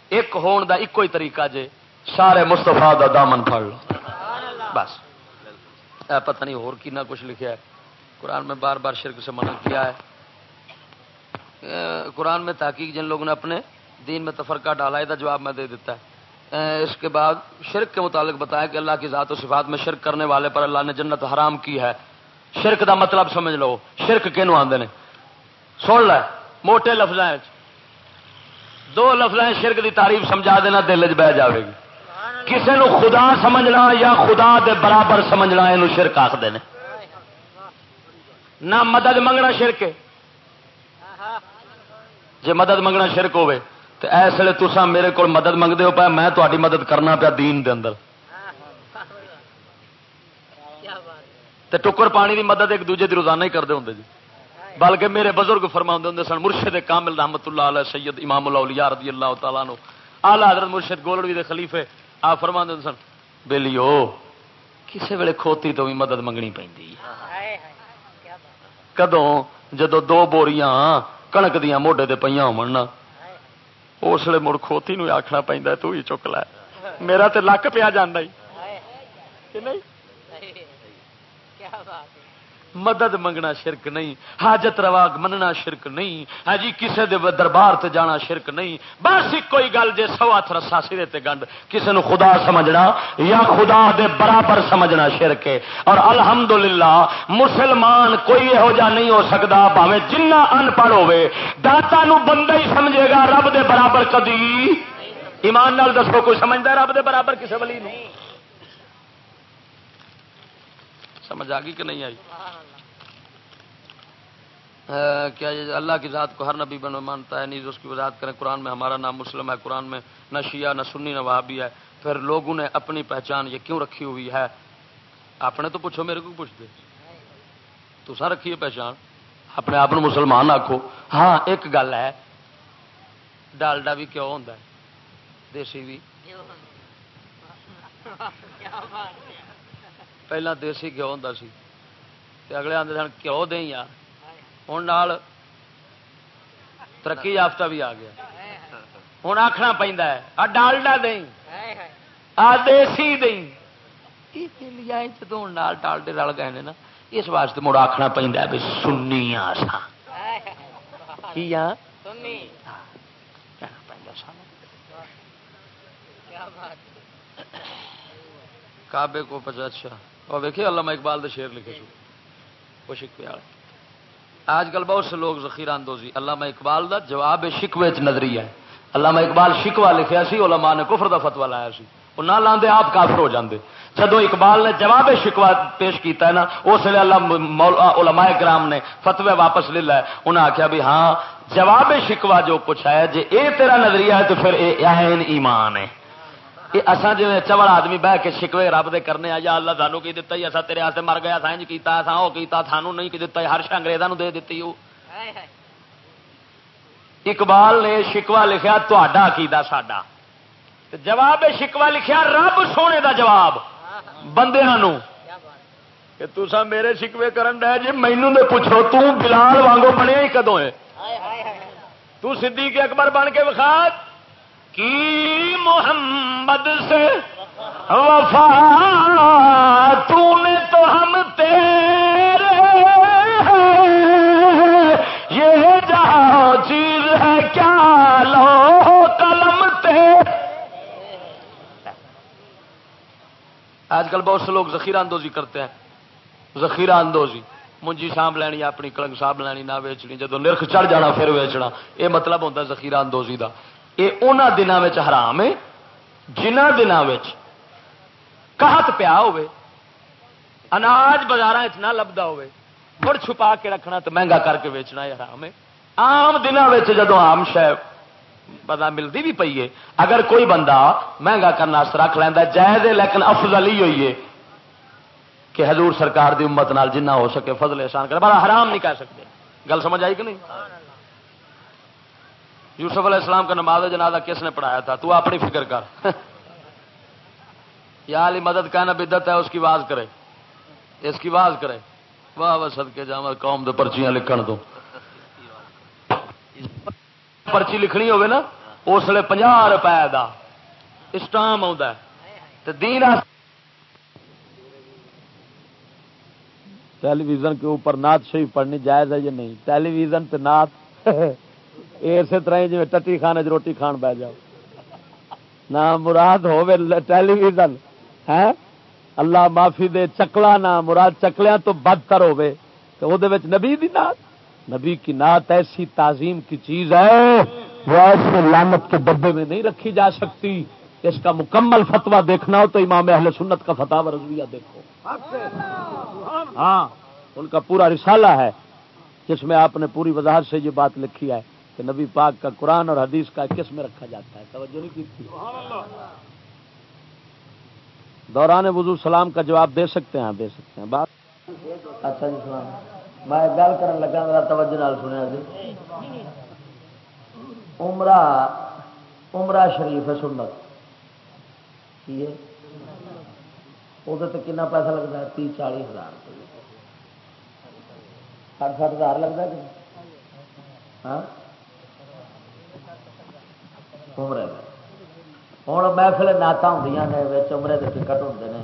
ایک ہون دا ایک ہی طریقہ جے، سارے مستفا دا دامن پڑ لو۔ بس۔ پتہ نہیں اور کنا کچھ لکھا ہے۔ قرآن میں بار بار شرک سے منع کیا ہے۔ قرآن میں تحقیق جن لوگوں نے اپنے دین میں تفرقہ ڈالا ہے جواب میں دے دیتا ہے۔ اس کے بعد شرک کے متعلق بتایا کہ اللہ کی ذات و صفات میں شرک کرنے والے پر اللہ نے جنت حرام کی ہے۔ شرک دا مطلب سمجھ لو، شرک کینوں آدھے سن لے، موٹے لفظ دو لفظ شرک دی تعریف سمجھا دینا، دل چ بہ جائے گی۔ کسی نو خدا سمجھنا یا خدا دے برابر سمجھنا یہ شرک آخر نے۔ نہ مدد منگنا شرک جی مدد منگنا شرک ہوے تو اس لیے تسا میرے کو مدد منگتے ہو پایا میں تاری مدد کرنا پیا دین دے اندر۔ تے ٹکر پانی دی مدد ایک دوجے دی روزانہ ہی کرتے ہوں جی۔ بلکہ میرے بزرگ فرما ہوں سن، مرشد کامل رحمت اللہ علیہ، سید امام اللہ رضی اللہ تعالیٰ نو آلہ حضرت مرشد گولڑوی دے خلیفے آ فرما دے سن بہلی ہو کسی ویلے کھوتی تو بھی مدد منگنی پہ کدوں؟ جدو دو بوریاں کنک دیا موڈے پہ ہونا اس لیے مڑ کھوتی آخنا پہ تو ہی چک لا میرا تو لک پیا جانا ہی نہیں مدد منگنا شرک نہیں، حاجت روا مننا شرک نہیں ہاں جی کسی دے دربار تے جانا شرک نہیں۔ بس ایک کوئی گل جے سوا تھرسا سرے تے گنڈ کسی نو خدا سمجھنا یا خدا دے برابر سمجھنا شرک ہے۔ اور الحمدللہ، مسلمان کوئی یہو جا نہیں ہو سکتا بھاوے جنہ ان پڑھ ہوے داتا نو بندہ ہی سمجھے گا، رب دے برابر کدی ایمان نال دسو، کوئی سمجھتا رب دے برابر کسی ولی نہیں سمجھ آ گئی کہ نہیں آئی؟ کیا اللہ کی ذات کو ہر نبی بن مانتا ہے نیز اس کی وضاحت کریں، قرآن میں ہمارا نام مسلم ہے، قرآن میں نہ شیعہ، نہ سنی، نہ وہابی ہے۔ پھر لوگوں نے اپنی پہچان یہ کیوں رکھی ہوئی ہے؟ آپ نے تو پوچھو، میرے کو پوچھ دے تو سا رکھیے پہچان۔ اپنے آپ مسلمان آخو ہاں ایک گل ہے، ڈالڈا بھی کیوں ہوتا ہے؟ دیسی بھی۔ پہلا دیسی گیو ہوں سی اگلے آدھے سن کیوں دیں یار ہوں ترقی یافتہ بھی آ گیا ہوں آخنا پہ ڈالڈا دیں آ دیسی دیں یہ جدو ڈالڈے رل گئے نا اس واسطے مڑ آخنا پہ بھی سنی ہاں کابے کو پچا اچھا اور دیکھیے علامہ اقبال دے شیر لکھے سو وہ شکوے والے۔ آج کل بہت سے لوگ ذخیرہ اندوزی۔ علامہ اقبال دا جواب شکوے چ نظری ہے۔ علامہ اقبال شکوا لکھیا سی، علماء نے کفر دا فتوا لایا سی۔ وہ نہ لاندے آپ کافر ہو جاندے۔ جدو اقبال نے جواب شکوا پیش کیتا ہے نا، اس لیے اللہ علماء کرام نے فتوے واپس لے لیا انہیں آخیا بھی ہاں جواب شکوا جو کچھ ہے جی اے تیرا نظریہ ہے تو پھر اے ایمان ہے۔ اصا جی چوڑ آدمی بہ کے شکوے رب دے کرنے آ یا اللہ سانو کی دتا اصا تیرے ہاتھ مر گیا سائنج کیتا اصا وہ کیتا سانو نہیں دتا ہر شا انگریزوں دے دیتی وہ اقبال نے شکوا لکھا تا کیدا ساڈا۔ جواب شکوا لکھیا رب سونے دا جواب۔ بندے کہ تسا میرے شکوے کرن ڈے جی مینو نے پوچھو تلال وانگو بنیا ہی کدو ہے؟ تو صدیق اکبر بن کے وکھا۔ کی محمد سے وفا تو نے تو ہم تیرے یہ جہاں چیز ہے، کیا لو قلم تے؟ آج کل بہت سے لوگ ذخیرہ اندوزی کرتے ہیں۔ ذخیرہ اندوزی۔ منجی سانب لینی، اپنی کلنگ صاحب لینی، نہ ویچنی۔ جدو نرخ چڑھ جانا، پھر ویچنا۔ یہ مطلب ہوتا ذخیرہ اندوزی کا یہ ان دنوں حرام ہے جنہ دنوں کہت پیا اناج بازار نہ لبدا ہوے مڑ چھپا کے رکھنا تو مہنگا کر کے ویچنا یہ حرام ہے۔ آم دنوں جدو آم شہ پتا ملتی بھی پی ہے، اگر کوئی بندہ مہنگا کرنے رکھ لینا جائز لیکن افضل ہی ہوئی ہے کہ حضور سرکار دی امت نال جنہ ہو سکے فضل احسان کر بڑا حرام نہیں کہہ سکتے۔ گل سمجھ آئی کہ نہیں؟ یوسف علیہ السلام کا نماز جنازہ کس نے پڑھایا تھا؟ تو اپنی فکر کر۔ یا علی مدد کہنا بدت ہے، اس کی واز کرے۔ اس کی واز کرے۔ واہ واہ سد کے جا قوم دے پرچیاں لکھن تو۔ پرچی لکھنی ہوگی نا، اس لیے پناہ روپئے کا اسٹام دین ٹیلی ویژن کے اوپر نعت شریف پڑھنی جائز ہے یا نہیں؟ ٹیلی ویژن تو نعت۔ اسی طرح جی ٹٹی خانے روٹی کھان بہ جاؤ۔ نہ مراد ہو ٹیلی ویژن ہے اللہ معافی دے، چکلا نہ مراد چکلیا تو بدتر ہوے تو وہ نبی دی نعت۔ نبی کی نعت ایسی تعظیم کی چیز ہے وہ ایسے لانت کے ڈبے میں نہیں رکھی جا سکتی۔ اس کا مکمل فتوا دیکھنا ہو تو امام اہل سنت کا فتح رضویہ دیکھو۔ ہاں ان کا پورا رسالہ ہے۔ جس میں آپ نے پوری وضاحت سے یہ بات لکھی ہے۔ کہ نبی پاک کا قرآن اور حدیث کا کس میں رکھا جاتا ہے؟ توجہ نہیں کی تھی؟ دوران وضو سلام کا جواب دے سکتے ہیں؟ دے سکتے ہیں۔ بات اچھا جی سلام۔ میں گل کر لگا میرا توجہ نال سنیا جی عمرہ عمرہ شریف ہے سنت۔ وہ کنا پیسہ لگتا ہے؟ تی چالی ہزار روپئے سٹھ سٹھ ہزار لگتا ہے ہاں؟ عمرے ہوں محفل نعت ہوں نے عمرے کے ٹکٹ ہوں نے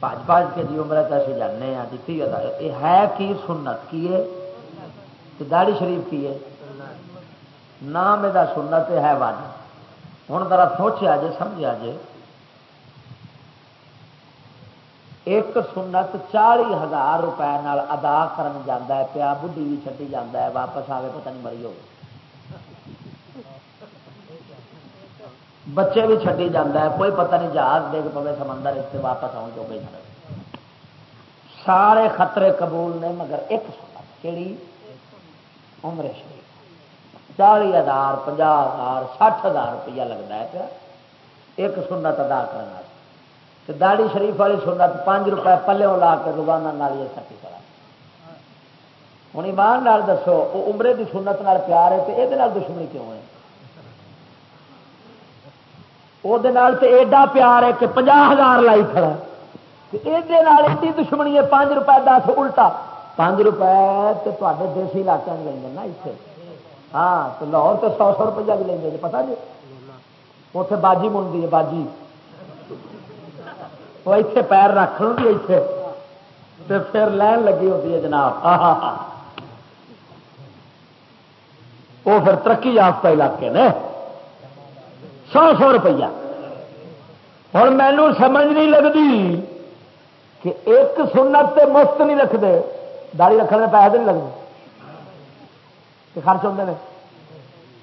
پانچ پانچ کے جی عمرے تو اچھے جانے ہیں دیتی یہ ہے کی سنت کی ہے داڑی شریف کی ہے نام یہ سنت ہے ون ہوں ذرا سوچا جے سمجھا جے ایک سنت چالی ہزار روپئے ادا کرن جانا ہے پیا بڈی بھی چڈی جانا ہے واپس آئے پتہ نہیں مری ہو بچے بھی چڈی جانا ہے، کوئی پتہ نہیں جہاز دیکھ پوے سمندر اس سے واپس آؤ جو گئی سارے خطرے قبول نے، مگر ایک سنت کہڑی عمر شریف۔ چالی ہزار پناہ ہزار سٹھ ہزار روپیہ لگتا ہے پیا۔ ایک سنت ادا کرنا داڑی شریف والی سنت پانچ روپئے پلوں لا کے روزانہ نال یہ سٹی کرا۔ ہوں ایمان نال دسو، وہ عمرے کی سنت نال پیار ہے تو یہ دشمنی کیوں ہے؟ وہ ایڈا پیار ہے کہ پنجا ہزار لائی کھڑا یہ دشمنی ہے پانچ روپئے دس الٹا پانچ روپئے تو تے دیسی علاقے میں لیں نا اتنے ہاں تو لاہور تو سو سو روپیہ بھی لیں گے پتا جی اتنے باجی منڈی ہے باجی وہ اتنے پیر رکھ لوں گی اتنے پھر لین لگی ہوتی ہے جناب وہ پھر ترقی یافتہ علاقے نے سو سو روپیہ ہوں مینو سمجھ نہیں لگتی کہ ایک سنت تے مفت نہیں رکھتے داڑی رکھنے میں پیسے نہیں لگتے خرچ ہوتے ہیں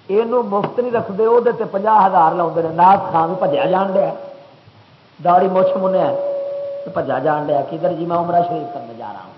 یہ مفت نہیں رکھتے وہ پناہ ہزار لاؤ نات خان بجیا جان دیا داڑی مچھ منیا بجا جان دیا کدھر جی میں عمرہ شریف کرنے جا رہا ہوں؟